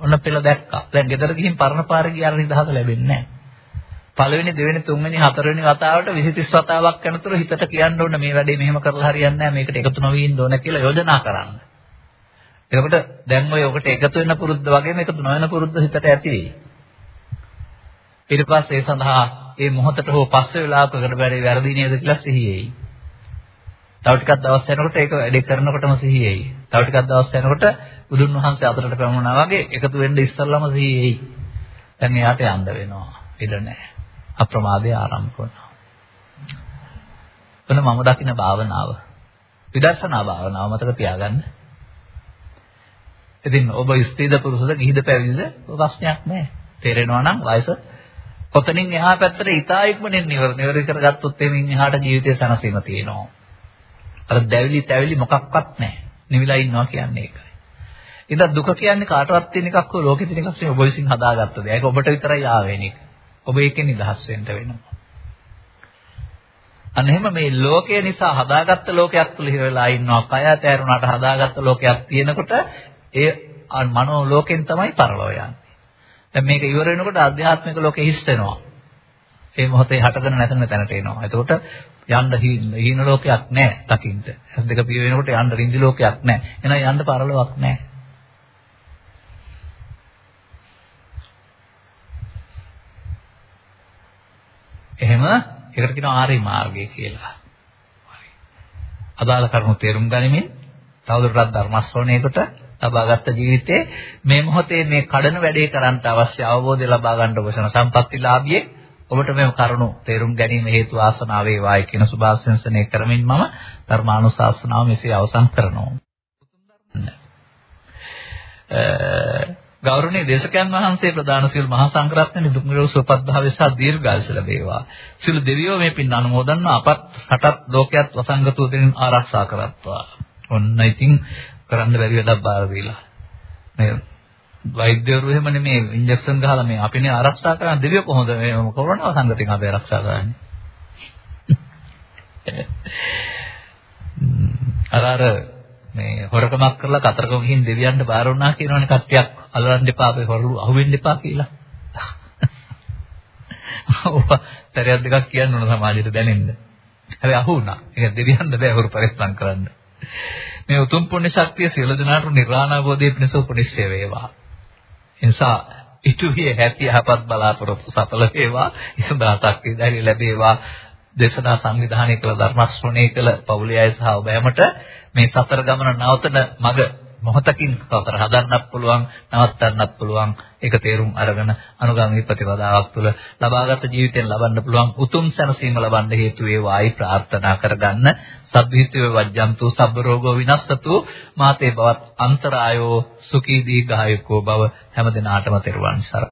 ඔන්න පෙළ දැක්කා. දැන් ගෙදර ගිහින් පරණ පාරේ ගියාට නිදහස ලැබෙන්නේ නැහැ. පළවෙනි දෙවෙනි තුන්වෙනි හතරවෙනි වතාවට 20 30 වතාවක් යනතුරු හිතට කියන්න ඕන මේ වැඩේ මෙහෙම කරලා හරියන්නේ නැහැ මේකට එකතු නොවී ඉන්න ඕන කියලා යෝජනා කරන්න. එතකොට දැන් ඔය ඔකට එකතු වෙන පුරුද්ද වගේම එකතු නොවන පුරුද්ද හිතට ඇති වෙයි. ඊට පස්සේ ඒ සඳහා මේ මොහොතට හෝ පස්සේ වෙලාවකට බැරි වැරදි නේද කියලා සිහියෙයි. තව ටිකක් දවස් යනකොට ඒක වැඩේ කරනකොටම සිහියෙයි. තව ටිකක් දවස් යනකොට බුදුන් වහන්සේ අතරට පැමුණා වගේ එකතු වෙන්න ඉස්සල්ලාම සිහියෙයි. දැන් එයාට යන්න වෙනවා. ඉඩ නැහැ. අප්‍රමාදය ආරම්භ කරනවා. එතන මම දකින භාවනාව. විදර්ශනා භාවනාව මතක තියාගන්න. ඉතින් ඔබ ස්ත්‍රීද පුරුෂද ගිහිද පැවිදිද ප්‍රශ්නයක් නැහැ. තේරෙනවා නම් වයස කොතනින් එහා පැත්තට ඊතා ඉක්මනින් නිවර නිවර කරගත්තොත් එමින් එහාට ජීවිතේ සනසීම තියෙනවා. අර දැවිලි තැවිලි මොකක්වත් නැහැ. නිවිලා ඉන්නවා කියන්නේ ඒකයි. ඉතින් දුක කියන්නේ කාටවත් තියෙන එකක් හෝ ලෝකෙ තියෙන එකක් නෙවෙයි ඔබ විසින් හදාගත්ත දෙයක්. ඒක ඔබට විතරයි ආවෙන එක. ඔබ ඒකෙන් නිදහස් වෙන්න වෙනවා. අන්න එහෙම මේ ලෝකය නිසා හදාගත්ත ලෝකයක් තුල හිර වෙලා ඉන්නවා. කය ඇතෑරුණාට හදාගත්ත ලෝකයක් තියෙනකොට ඒ මනෝ ලෝකෙන් තමයි පරලෝ යන්නේ. දැන් මේක ඉවර වෙනකොට ආධ්‍යාත්මික ලෝකෙ හිස් වෙනවා. ඒ මොහොතේ හටගෙන නැතන තැනට එනවා. එතකොට යන්න හීන ලෝකයක් නැහැ දකින්න. ඇස් දෙක පිය වෙනකොට යන්න රින්දි ලෝකයක් නැහැ. එහෙනම් යන්න පරලෝවක් නැහැ. එහෙම ඒකට කියනවා ආර්ය මාර්ගය කියලා. හරි. අදාළ කරුණු තේරුම් ගනිමින් තවදුරටත් ධර්ම ශ්‍රවණයකට ලබාගත් ජීවිතේ මේ මොහොතේ මේ කඩන වැඩේ කරන්නට අවශ්‍ය අවබෝධය ලබා ගන්න ඔබසන සම්පත්තිලාභියේ ඔබට මේ කරුණු තේරුම් ගැනීම හේතු ආසනාව වේවායි කියන සුභාශිංසනය කරමින් මම ධර්මානුශාසනාව මෙසේ අවසන් කරනවා. ගෞරවනීය දේශකයන් වහන්සේ ප්‍රදාන සිල් මහා සංඝරත්නයේ දුක් නිරෝධ සුවපත් භාවය සහ දීර්ඝායුෂ ලැබේවා. සිල් දෙවියෝ මේ පින් අනුමෝදන්ව අපත් රටත් ලෝකයක් වසංගතව දෙනින් ආරක්ෂා කරත්වා. ඔන්න ඉතින් කරන්න බැරි වැඩක් බාර දීලා. මේ වෛද්‍යවරු එහෙම නෙමේ ඉන්ජෙක්ෂන් ගහලා මේ අපිනේ ආරක්ෂා කරන දෙවියෝ කොහොමද මේ කොරෝනා සංගතෙන් අපි ආරක්ෂා කරන්නේ? (laughs) අර අර මේ හොරකමක් කරලා කතරගම ගිහින් දෙවියන්ට බාර වුණා කියනවනේ කට්ටියක් අලවන්න එපා අපේ හොරළු අහුවෙන්න එපා කියලා. (laughs) ඔව් තරයක් දෙකක් කියන්න ඕන සමාජයට දැනෙන්න. හැබැයි අහු වුණා. ඒක දෙවියන්ට බෑ හොරු පරිස්සම් කරන්න. මේ උතුම් පුණ්‍ය ශක්තිය සියලු දෙනාට නිර්වාණ අවබෝධය පිණිස උපනිශ්චය වේවා. එනිසා ඉතුවිය හැටි යහපත් බලාපොරොත්තු සඵල වේවා. ඉසඳා ශක්තිය ධෛර්ය ලැබේවා. දේශනා සංවිධානය කළ ධර්ම ශ්‍රවණය කළ පවුලේ අය සහ ඔබ හැමට මේ සතර ගමන නවතන මඟ මොහොතකින් සතර හදන්නත් පුළුවන් නවත්තන්නත් පුළුවන්. ඒක තේරුම් අරගෙන අනුගාමී ප්‍රතිපදාවක් තුළ ලබාගත් ජීවිතයෙන් ලබන්න පුළුවන් උතුම් සැනසීම ලබන්න හේතු වේවායි ප්‍රාර්ථනා කරගන්න. සබ්බීතිව වජ්ජන්තු සබ්බ රෝගෝ විනස්සතු. මාතේ බවත් අන්තරායෝ සුඛී දීඝායුකෝ බව හැම දිනාටම තෙරුවන් සරණයි.